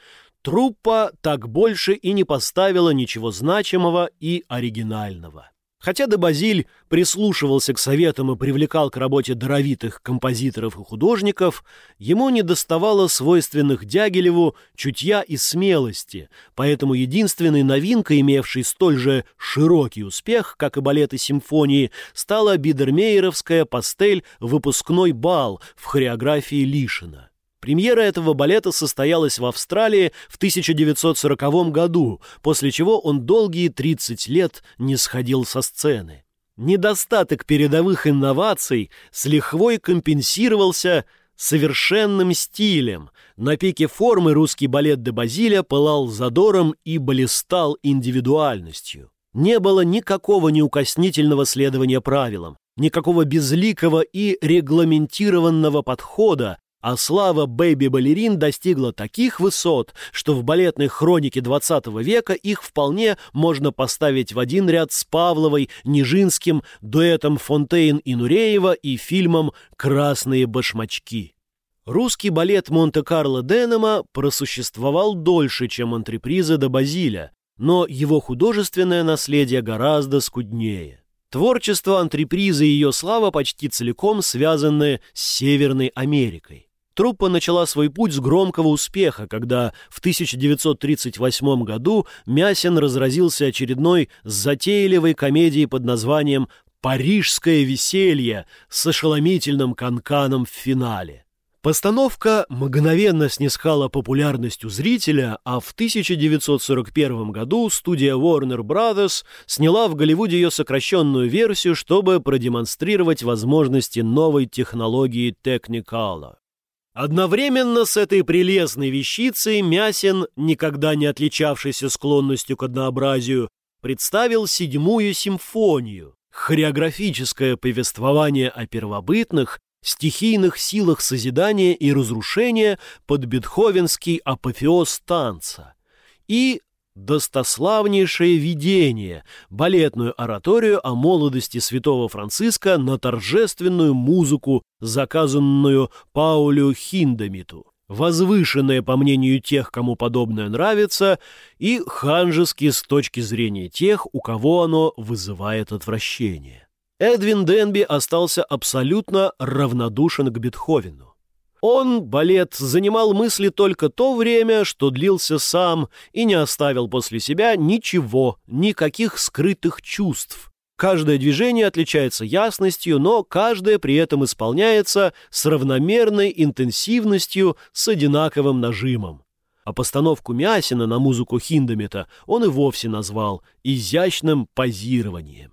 Труппа так больше и не поставила ничего значимого и оригинального. Хотя Дебазиль прислушивался к советам и привлекал к работе даровитых композиторов и художников, ему не доставало свойственных Дягилеву чутья и смелости, поэтому единственной новинкой, имевшей столь же широкий успех, как и балеты симфонии, стала бидермейеровская пастель «Выпускной бал» в хореографии Лишина. Премьера этого балета состоялась в Австралии в 1940 году, после чего он долгие 30 лет не сходил со сцены. Недостаток передовых инноваций с лихвой компенсировался совершенным стилем. На пике формы русский балет де Базиля пылал задором и блистал индивидуальностью. Не было никакого неукоснительного следования правилам, никакого безликого и регламентированного подхода, а слава бэйби-балерин достигла таких высот, что в балетной хронике XX века их вполне можно поставить в один ряд с Павловой, Нижинским, дуэтом Фонтейн и Нуреева и фильмом «Красные башмачки». Русский балет Монте-Карло Денема просуществовал дольше, чем антреприза до Базиля, но его художественное наследие гораздо скуднее. Творчество антрепризы и ее слава почти целиком связаны с Северной Америкой. Труппа начала свой путь с громкого успеха, когда в 1938 году Мясин разразился очередной затейливой комедией под названием «Парижское веселье» с ошеломительным канканом в финале. Постановка мгновенно снискала популярность у зрителя, а в 1941 году студия Warner Brothers сняла в Голливуде ее сокращенную версию, чтобы продемонстрировать возможности новой технологии Technicolor. Одновременно с этой прелестной вещицей Мясин, никогда не отличавшийся склонностью к однообразию, представил седьмую симфонию, хореографическое повествование о первобытных, стихийных силах созидания и разрушения под бетховенский апофеоз танца и достославнейшее видение, балетную ораторию о молодости святого Франциска на торжественную музыку, заказанную Паулю Хиндемиту, возвышенное по мнению тех, кому подобное нравится, и ханжески с точки зрения тех, у кого оно вызывает отвращение. Эдвин Денби остался абсолютно равнодушен к Бетховену. Он, балет, занимал мысли только то время, что длился сам, и не оставил после себя ничего, никаких скрытых чувств. Каждое движение отличается ясностью, но каждое при этом исполняется с равномерной интенсивностью, с одинаковым нажимом. А постановку Мясина на музыку Хиндемита он и вовсе назвал изящным позированием.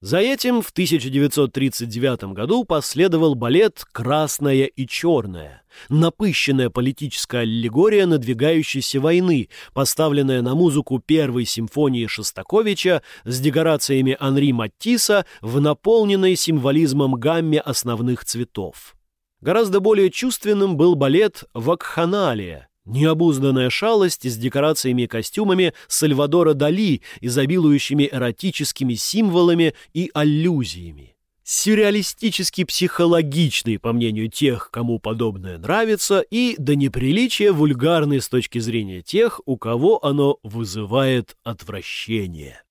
За этим в 1939 году последовал балет «Красное и черное», напыщенная политическая аллегория надвигающейся войны, поставленная на музыку первой симфонии Шостаковича с декорациями Анри Маттиса в наполненной символизмом гамме основных цветов. Гораздо более чувственным был балет «Вакханалия», Необузданная шалость с декорациями и костюмами Сальвадора Дали, изобилующими эротическими символами и аллюзиями. Сюрреалистически психологичный, по мнению тех, кому подобное нравится, и до неприличия вульгарный с точки зрения тех, у кого оно вызывает отвращение.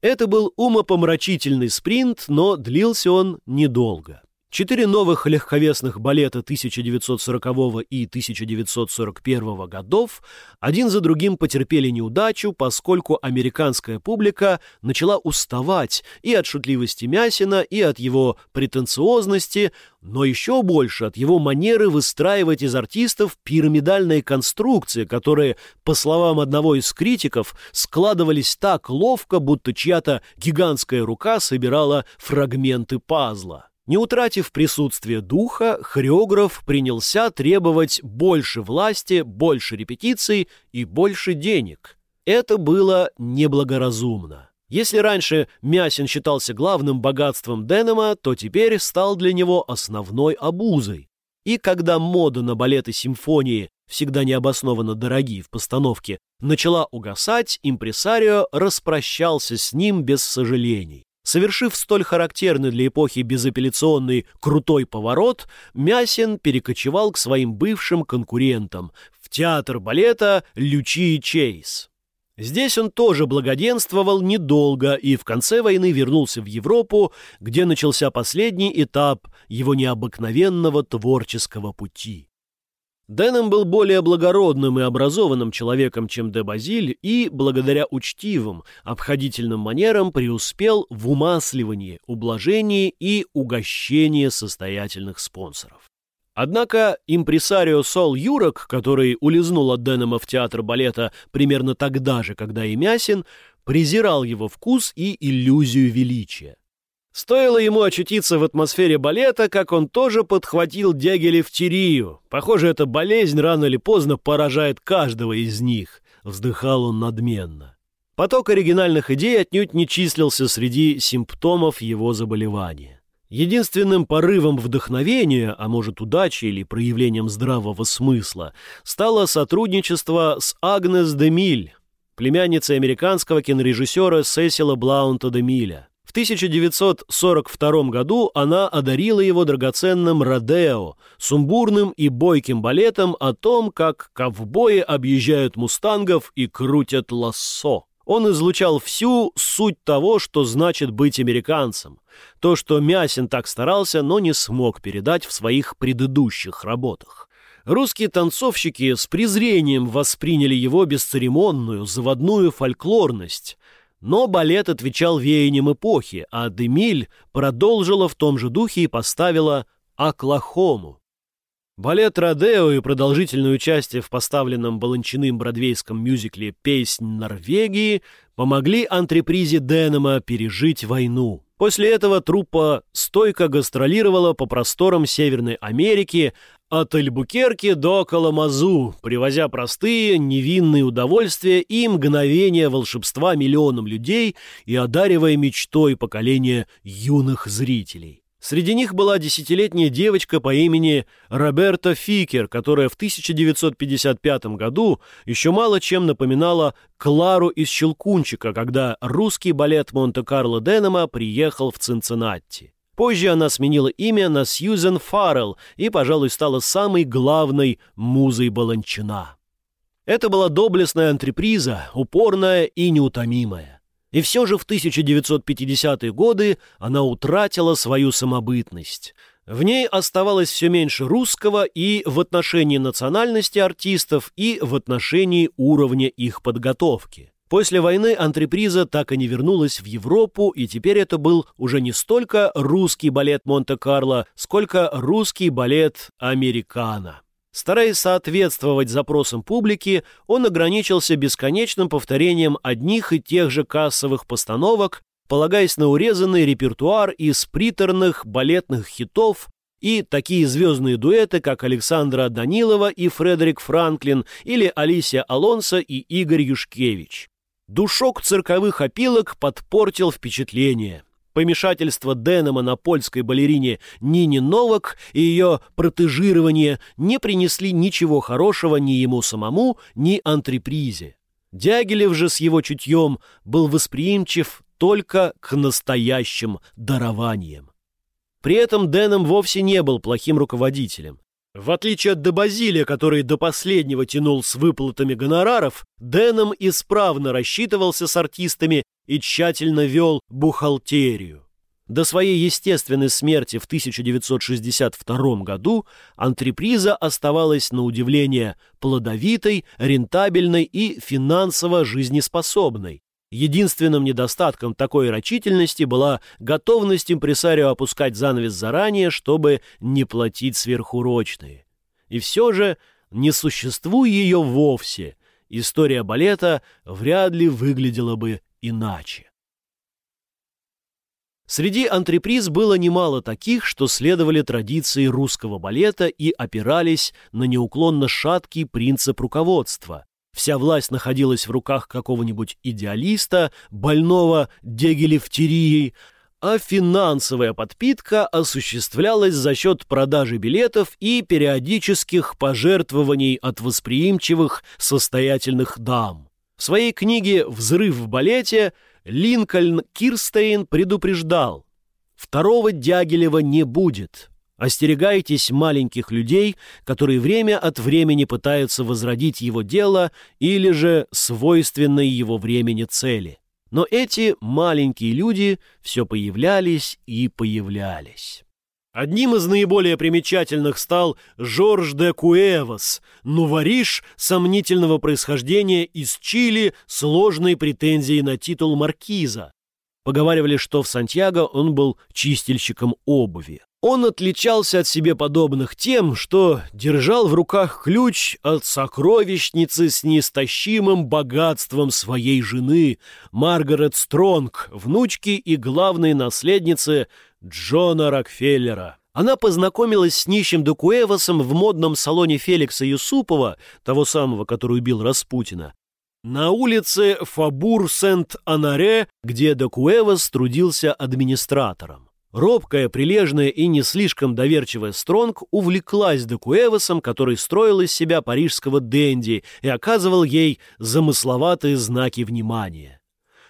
Это был умопомрачительный спринт, но длился он недолго. Четыре новых легковесных балета 1940 и 1941 годов один за другим потерпели неудачу, поскольку американская публика начала уставать и от шутливости Мясина, и от его претенциозности, но еще больше от его манеры выстраивать из артистов пирамидальные конструкции, которые, по словам одного из критиков, складывались так ловко, будто чья-то гигантская рука собирала фрагменты пазла. Не утратив присутствие духа, хореограф принялся требовать больше власти, больше репетиций и больше денег. Это было неблагоразумно. Если раньше Мясин считался главным богатством Денема, то теперь стал для него основной обузой. И когда мода на балеты симфонии, всегда необоснованно дорогие в постановке, начала угасать, импресарио распрощался с ним без сожалений. Совершив столь характерный для эпохи безапелляционный крутой поворот, Мясин перекочевал к своим бывшим конкурентам в театр балета «Лючи Чейз». Здесь он тоже благоденствовал недолго и в конце войны вернулся в Европу, где начался последний этап его необыкновенного творческого пути. Дэном был более благородным и образованным человеком, чем де Базиль, и, благодаря учтивым, обходительным манерам, преуспел в умасливании, ублажении и угощении состоятельных спонсоров. Однако импресарио Сол Юрок, который улизнул от Денема в театр балета примерно тогда же, когда и Мясин, презирал его вкус и иллюзию величия. Стоило ему очутиться в атмосфере балета, как он тоже подхватил дягелевтерию. Похоже, эта болезнь рано или поздно поражает каждого из них, вздыхал он надменно. Поток оригинальных идей отнюдь не числился среди симптомов его заболевания. Единственным порывом вдохновения, а может удачи или проявлением здравого смысла, стало сотрудничество с Агнес де Миль, племянницей американского кинорежиссера Сесила Блаунта де Миля. В 1942 году она одарила его драгоценным «Родео», сумбурным и бойким балетом о том, как ковбои объезжают мустангов и крутят лассо. Он излучал всю суть того, что значит быть американцем. То, что Мясин так старался, но не смог передать в своих предыдущих работах. Русские танцовщики с презрением восприняли его бесцеремонную, заводную фольклорность, но балет отвечал веяниям эпохи, а Демиль продолжила в том же духе и поставила «Оклахому». Балет «Родео» и продолжительное участие в поставленном Баланчиным бродвейском мюзикле «Песнь Норвегии» помогли антрепризе Денема пережить войну. После этого труппа стойко гастролировала по просторам Северной Америки, от Альбукерки до Каламазу, привозя простые, невинные удовольствия и мгновения волшебства миллионам людей и одаривая мечтой поколения юных зрителей. Среди них была десятилетняя девочка по имени Роберта Фикер, которая в 1955 году еще мало чем напоминала Клару из «Щелкунчика», когда русский балет Монте-Карло Денема приехал в Цинциннати. Позже она сменила имя на Сьюзен Фаррелл и, пожалуй, стала самой главной музой Баланчина. Это была доблестная антреприза, упорная и неутомимая. И все же в 1950-е годы она утратила свою самобытность. В ней оставалось все меньше русского и в отношении национальности артистов, и в отношении уровня их подготовки. После войны антреприза так и не вернулась в Европу, и теперь это был уже не столько русский балет Монте-Карло, сколько русский балет Американо. Стараясь соответствовать запросам публики, он ограничился бесконечным повторением одних и тех же кассовых постановок, полагаясь на урезанный репертуар из приторных балетных хитов и такие звездные дуэты, как Александра Данилова и Фредерик Франклин или Алисия Алонсо и Игорь Юшкевич. Душок цирковых опилок подпортил впечатление помешательство Денема на польской балерине Нине Новак и ее протежирование не принесли ничего хорошего ни ему самому, ни антрепризе. Дягилев же с его чутьем был восприимчив только к настоящим дарованиям. При этом Денем вовсе не был плохим руководителем. В отличие от Дебазилия, который до последнего тянул с выплатами гонораров, Денем исправно рассчитывался с артистами и тщательно вел бухгалтерию. До своей естественной смерти в 1962 году антреприза оставалась на удивление плодовитой, рентабельной и финансово жизнеспособной. Единственным недостатком такой рачительности была готовность импресарио опускать занавес заранее, чтобы не платить сверхурочные. И все же, не существуя ее вовсе, история балета вряд ли выглядела бы иначе. Среди антреприз было немало таких, что следовали традиции русского балета и опирались на неуклонно шаткий принцип руководства. Вся власть находилась в руках какого-нибудь идеалиста, больного дегелевтерией, а финансовая подпитка осуществлялась за счет продажи билетов и периодических пожертвований от восприимчивых состоятельных дам. В своей книге «Взрыв в балете» Линкольн Кирстейн предупреждал «Второго Дягилева не будет. Остерегайтесь маленьких людей, которые время от времени пытаются возродить его дело или же свойственные его времени цели». Но эти маленькие люди все появлялись и появлялись. Одним из наиболее примечательных стал Жорж де Куэвас, нувариш сомнительного происхождения из Чили, сложной претензией на титул маркиза. Поговаривали, что в Сантьяго он был чистильщиком обуви. Он отличался от себе подобных тем, что держал в руках ключ от сокровищницы с неистощимым богатством своей жены, Маргарет Стронг, внучки и главной наследницы Джона Рокфеллера. Она познакомилась с нищим Декуэвасом в модном салоне Феликса Юсупова, того самого, который убил Распутина, на улице Фабур-Сент-Анаре, где Декуэвас трудился администратором. Робкая, прилежная и не слишком доверчивая Стронг увлеклась Декуэвасом, который строил из себя парижского денди и оказывал ей замысловатые знаки внимания.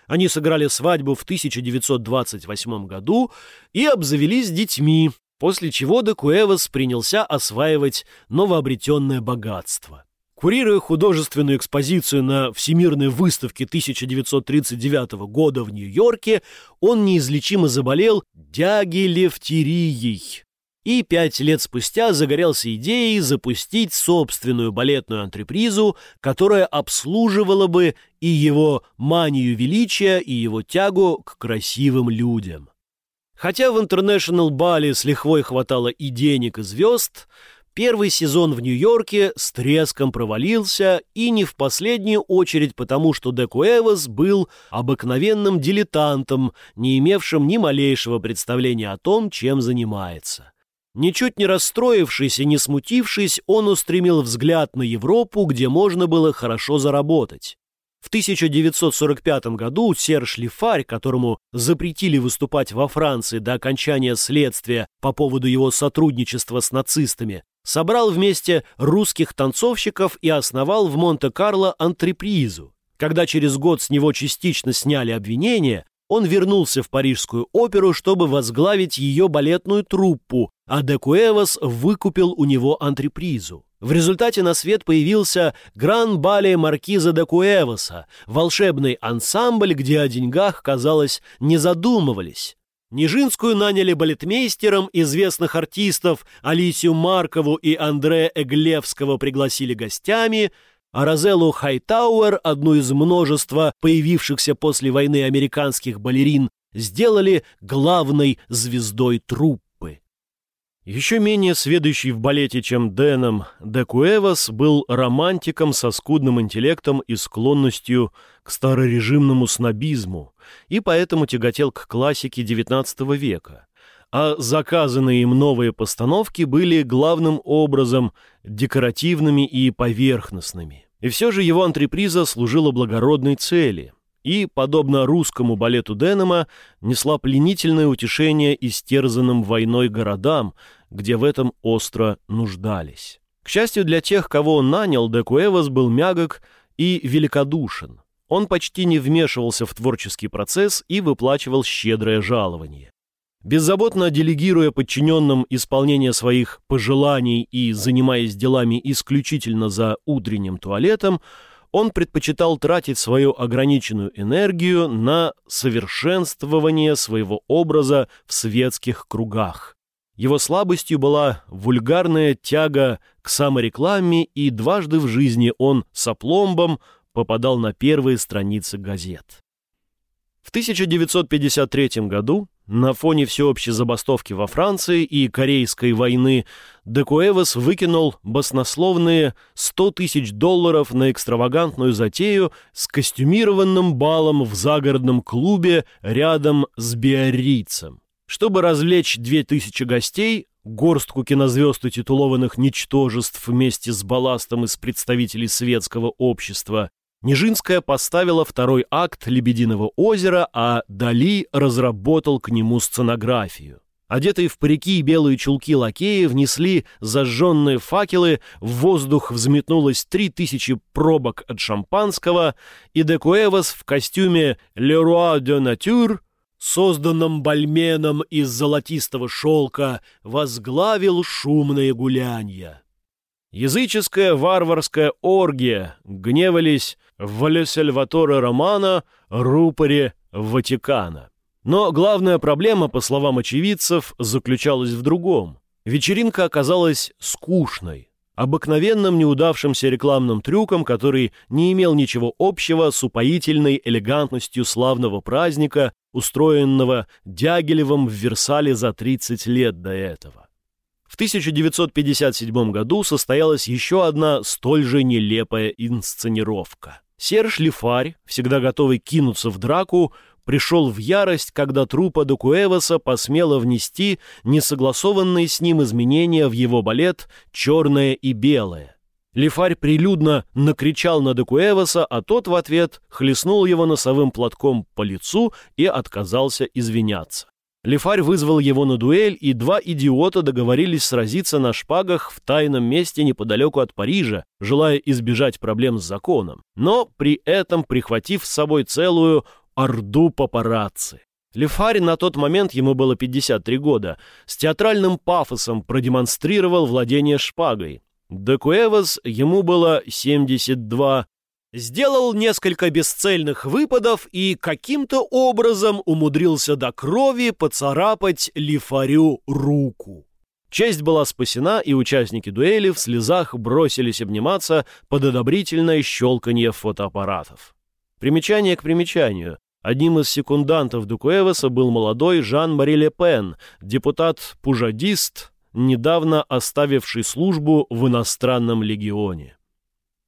Они сыграли свадьбу в 1928 году и обзавелись детьми, после чего Декуэвас принялся осваивать новообретенное богатство. Курируя художественную экспозицию на Всемирной выставке 1939 года в Нью-Йорке, он неизлечимо заболел дягилевтерией и пять лет спустя загорелся идеей запустить собственную балетную антрепризу, которая обслуживала бы и его манию величия, и его тягу к красивым людям. Хотя в International Бале с лихвой хватало и денег, и звезд, Первый сезон в Нью-Йорке с треском провалился, и не в последнюю очередь потому, что Деку Эвас был обыкновенным дилетантом, не имевшим ни малейшего представления о том, чем занимается. Ничуть не расстроившись и не смутившись, он устремил взгляд на Европу, где можно было хорошо заработать. В 1945 году Серж Лифарь, которому запретили выступать во Франции до окончания следствия по поводу его сотрудничества с нацистами, собрал вместе русских танцовщиков и основал в Монте-Карло антрепризу. Когда через год с него частично сняли обвинения, он вернулся в Парижскую оперу, чтобы возглавить ее балетную труппу, а Декуэвас выкупил у него антрепризу. В результате на свет появился Гран-Бале Маркиза де Куэваса, волшебный ансамбль, где о деньгах, казалось, не задумывались. Нижинскую наняли балетмейстером, известных артистов Алисию Маркову и Андре Эглевского пригласили гостями, а Розеллу Хайтауэр, одну из множества появившихся после войны американских балерин, сделали главной звездой труппы. Еще менее сведущий в балете, чем Дэном, Де Куэвас был романтиком со скудным интеллектом и склонностью к старорежимному снобизму, и поэтому тяготел к классике XIX века. А заказанные им новые постановки были главным образом декоративными и поверхностными. И все же его антреприза служила благородной цели – и, подобно русскому балету Денема, несла пленительное утешение истерзанным войной городам, где в этом остро нуждались. К счастью для тех, кого он нанял, Декуэвас был мягок и великодушен. Он почти не вмешивался в творческий процесс и выплачивал щедрое жалование. Беззаботно делегируя подчиненным исполнение своих пожеланий и занимаясь делами исключительно за утренним туалетом, он предпочитал тратить свою ограниченную энергию на совершенствование своего образа в светских кругах. Его слабостью была вульгарная тяга к саморекламе, и дважды в жизни он с опломбом попадал на первые страницы газет. В 1953 году, на фоне всеобщей забастовки во Франции и Корейской войны, Декуэвас выкинул баснословные 100 тысяч долларов на экстравагантную затею с костюмированным балом в загородном клубе рядом с Биаррицем. Чтобы развлечь две тысячи гостей, горстку кинозвезд и титулованных ничтожеств вместе с балластом из представителей светского общества, Нижинская поставила второй акт «Лебединого озера», а Дали разработал к нему сценографию. Одетые в парики и белые чулки лакеи внесли зажженные факелы, в воздух взметнулось три тысячи пробок от шампанского, и Декуэвас в костюме «Le Roi de Nature» созданном бальменом из золотистого шелка, возглавил шумные гулянья. Языческая варварская оргия гневались в Валесальваторе Романа, рупоре Ватикана. Но главная проблема, по словам очевидцев, заключалась в другом. Вечеринка оказалась скучной обыкновенным неудавшимся рекламным трюком, который не имел ничего общего с упоительной элегантностью славного праздника, устроенного Дягилевым в Версале за 30 лет до этого. В 1957 году состоялась еще одна столь же нелепая инсценировка. Серж Лифарь, всегда готовый кинуться в драку, пришел в ярость, когда трупа Дукуэваса посмела внести несогласованные с ним изменения в его балет «Черное и белое». Лифарь прилюдно накричал на Декуэваса, а тот в ответ хлестнул его носовым платком по лицу и отказался извиняться. Лифарь вызвал его на дуэль, и два идиота договорились сразиться на шпагах в тайном месте неподалеку от Парижа, желая избежать проблем с законом, но при этом прихватив с собой целую орду папарацци. Лефари на тот момент, ему было 53 года, с театральным пафосом продемонстрировал владение шпагой. Декуэвас ему было 72, сделал несколько бесцельных выпадов и каким-то образом умудрился до крови поцарапать Лифарю руку. Честь была спасена, и участники дуэли в слезах бросились обниматься под одобрительное щелканье фотоаппаратов. Примечание к примечанию. Одним из секундантов Дукуэвеса был молодой Жан-Мари Ле Пен, депутат-пужадист, недавно оставивший службу в иностранном легионе.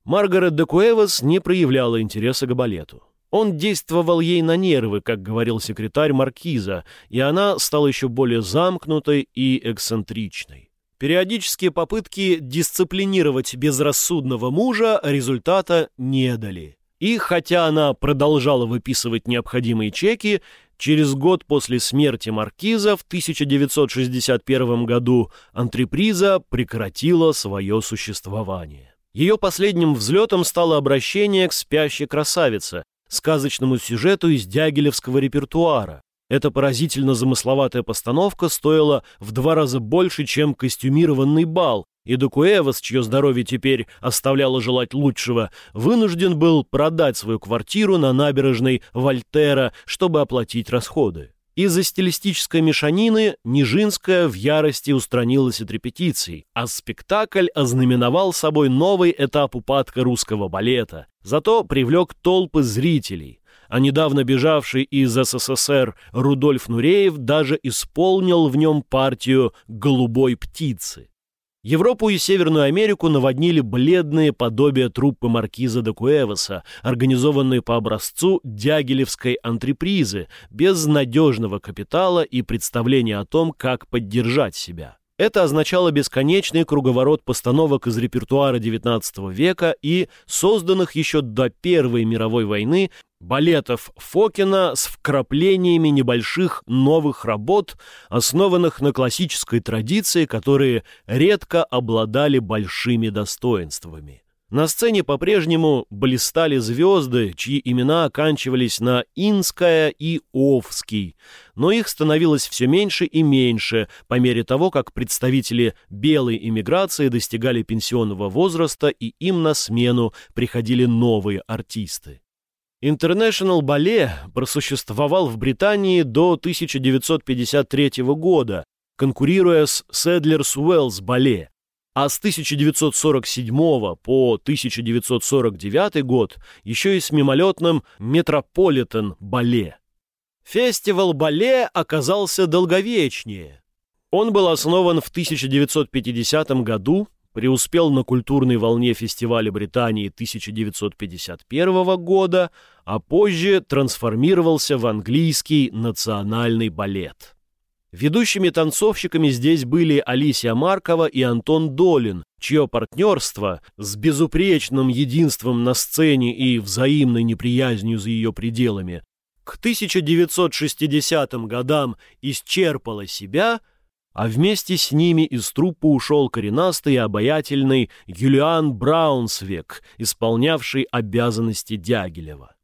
Маргарет де Куэвас не проявляла интереса к балету. Он действовал ей на нервы, как говорил секретарь Маркиза, и она стала еще более замкнутой и эксцентричной. Периодические попытки дисциплинировать безрассудного мужа результата не дали. И хотя она продолжала выписывать необходимые чеки, через год после смерти Маркиза в 1961 году антреприза прекратила свое существование. Ее последним взлетом стало обращение к спящей красавице, сказочному сюжету из дягилевского репертуара. Эта поразительно замысловатая постановка стоила в два раза больше, чем костюмированный бал, и Дукуэвас, чье здоровье теперь оставляло желать лучшего, вынужден был продать свою квартиру на набережной Вольтера, чтобы оплатить расходы. Из-за стилистической мешанины Нижинская в ярости устранилась от репетиций, а спектакль ознаменовал собой новый этап упадка русского балета, зато привлек толпы зрителей, а недавно бежавший из СССР Рудольф Нуреев даже исполнил в нем партию «Голубой птицы». Европу и Северную Америку наводнили бледные подобия труппы маркиза де Куэваса, организованные по образцу дягилевской антрепризы, без надежного капитала и представления о том, как поддержать себя. Это означало бесконечный круговорот постановок из репертуара XIX века и созданных еще до Первой мировой войны балетов Фокина с вкраплениями небольших новых работ, основанных на классической традиции, которые редко обладали большими достоинствами. На сцене по-прежнему блистали звезды, чьи имена оканчивались на «инская» и «овский», но их становилось все меньше и меньше по мере того, как представители белой иммиграции достигали пенсионного возраста и им на смену приходили новые артисты. International Ballet просуществовал в Британии до 1953 года, конкурируя с Sadler's Wells Ballet, а с 1947 по 1949 год еще и с мимолетным Metropolitan Ballet. Festival Ballet оказался долговечнее. Он был основан в 1950 году, преуспел на культурной волне фестиваля Британии 1951 года, а позже трансформировался в английский национальный балет. Ведущими танцовщиками здесь были Алисия Маркова и Антон Долин, чье партнерство с безупречным единством на сцене и взаимной неприязнью за ее пределами к 1960 годам исчерпало себя, а вместе с ними из труппы ушел коренастый и обаятельный Юлиан Браунсвек, исполнявший обязанности Дягилева.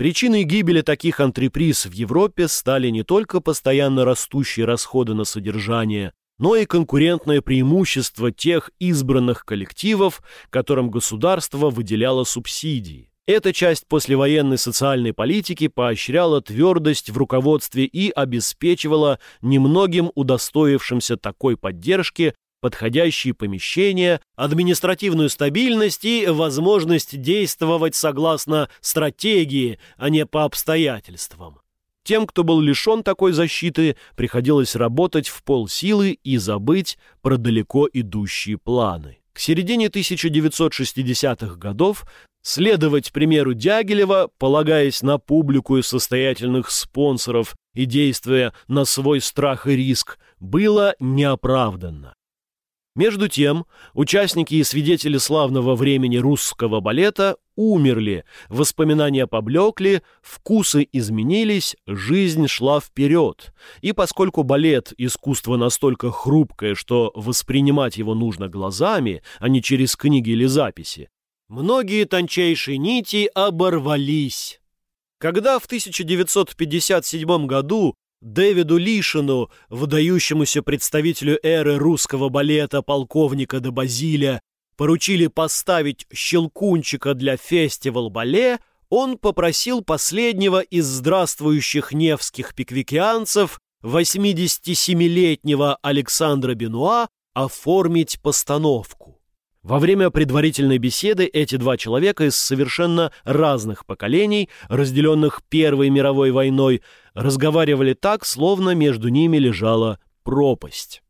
Причиной гибели таких антреприз в Европе стали не только постоянно растущие расходы на содержание, но и конкурентное преимущество тех избранных коллективов, которым государство выделяло субсидии. Эта часть послевоенной социальной политики поощряла твердость в руководстве и обеспечивала немногим удостоившимся такой поддержки подходящие помещения, административную стабильность и возможность действовать согласно стратегии, а не по обстоятельствам. Тем, кто был лишен такой защиты, приходилось работать в полсилы и забыть про далеко идущие планы. К середине 1960-х годов следовать примеру Дягилева, полагаясь на публику и состоятельных спонсоров и действуя на свой страх и риск, было неоправданно. Между тем, участники и свидетели славного времени русского балета умерли, воспоминания поблекли, вкусы изменились, жизнь шла вперед. И поскольку балет – искусство настолько хрупкое, что воспринимать его нужно глазами, а не через книги или записи, многие тончайшие нити оборвались. Когда в 1957 году Дэвиду Лишину, выдающемуся представителю эры русского балета полковника де Базиля, поручили поставить «Щелкунчика» для фестивал-бале, он попросил последнего из здравствующих невских пиквикианцев, 87-летнего Александра Бенуа, оформить постановку. Во время предварительной беседы эти два человека из совершенно разных поколений, разделенных Первой мировой войной, разговаривали так, словно между ними лежала пропасть.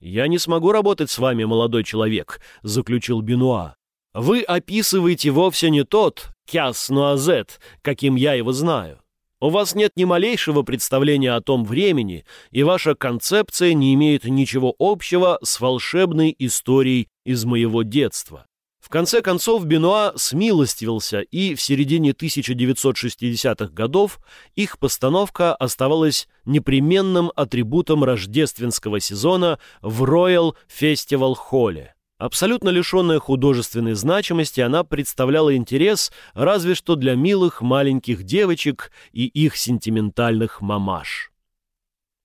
«Я не смогу работать с вами, молодой человек», — заключил Бенуа. «Вы описываете вовсе не тот Кяс Нуазет, каким я его знаю. У вас нет ни малейшего представления о том времени, и ваша концепция не имеет ничего общего с волшебной историей из моего детства. В конце концов, Бенуа смилостивился, и в середине 1960-х годов их постановка оставалась непременным атрибутом рождественского сезона в Royal Festival Холле. Абсолютно лишенная художественной значимости, она представляла интерес разве что для милых маленьких девочек и их сентиментальных мамаш.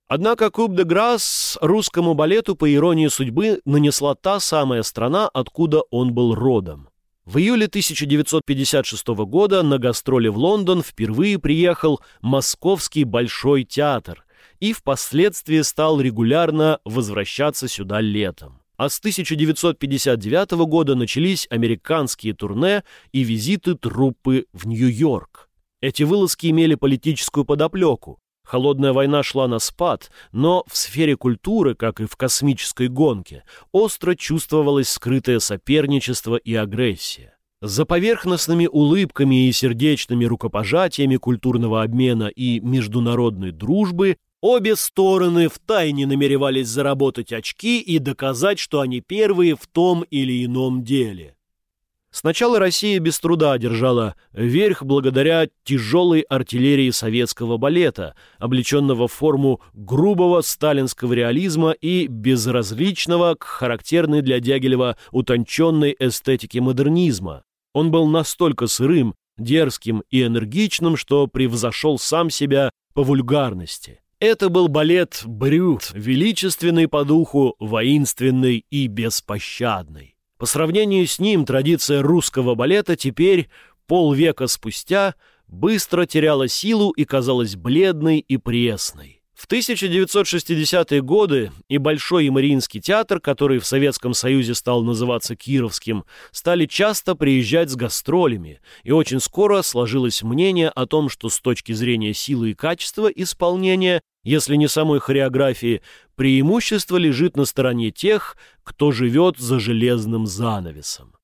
Однако Куб де Грасс русскому балету, по иронии судьбы, нанесла та самая страна, откуда он был родом. В июле 1956 года на гастроли в Лондон впервые приехал Московский Большой театр и впоследствии стал регулярно возвращаться сюда летом. А с 1959 года начались американские турне и визиты труппы в Нью-Йорк. Эти вылазки имели политическую подоплеку. Холодная война шла на спад, но в сфере культуры, как и в космической гонке, остро чувствовалось скрытое соперничество и агрессия. За поверхностными улыбками и сердечными рукопожатиями культурного обмена и международной дружбы обе стороны втайне намеревались заработать очки и доказать, что они первые в том или ином деле. Сначала Россия без труда одержала верх благодаря тяжелой артиллерии советского балета, облеченного в форму грубого сталинского реализма и безразличного к характерной для Дягилева утонченной эстетике модернизма. Он был настолько сырым, дерзким и энергичным, что превзошел сам себя по вульгарности. Это был балет «Брют», величественный по духу, воинственный и беспощадный. По сравнению с ним традиция русского балета теперь, полвека спустя, быстро теряла силу и казалась бледной и пресной. В 1960-е годы и Большой и Мариинский театр, который в Советском Союзе стал называться Кировским, стали часто приезжать с гастролями, и очень скоро сложилось мнение о том, что с точки зрения силы и качества исполнения если не самой хореографии, преимущество лежит на стороне тех, кто живет за железным занавесом.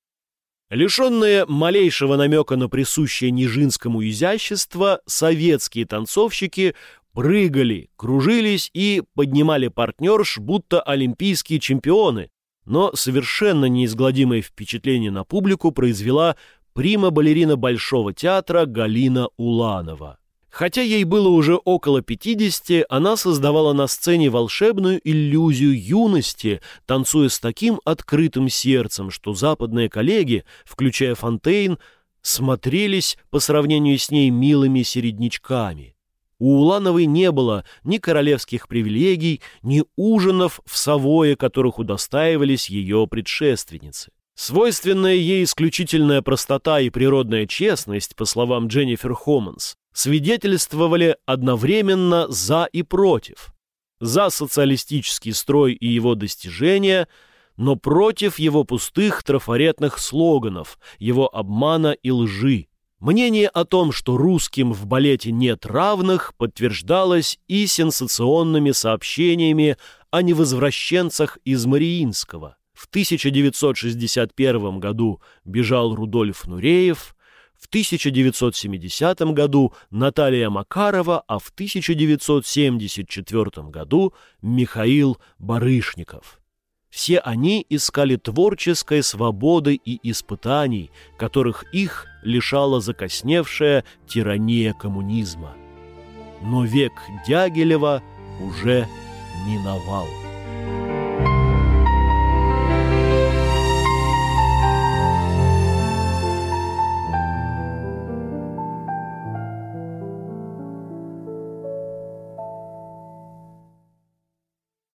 Лишенные малейшего намека на присущее Нижинскому изящество, советские танцовщики прыгали, кружились и поднимали партнерш, будто олимпийские чемпионы, но совершенно неизгладимое впечатление на публику произвела прима-балерина Большого театра Галина Уланова. Хотя ей было уже около 50, она создавала на сцене волшебную иллюзию юности, танцуя с таким открытым сердцем, что западные коллеги, включая Фонтейн, смотрелись по сравнению с ней милыми середнячками. У Улановой не было ни королевских привилегий, ни ужинов в Савое, которых удостаивались ее предшественницы. Свойственная ей исключительная простота и природная честность, по словам Дженнифер Хоманс, свидетельствовали одновременно за и против. За социалистический строй и его достижения, но против его пустых трафаретных слоганов, его обмана и лжи. Мнение о том, что русским в балете нет равных, подтверждалось и сенсационными сообщениями о невозвращенцах из Мариинского. В 1961 году бежал Рудольф Нуреев, в 1970 году Наталья Макарова, а в 1974 году Михаил Барышников. Все они искали творческой свободы и испытаний, которых их лишала закосневшая тирания коммунизма. Но век Дягилева уже миновал.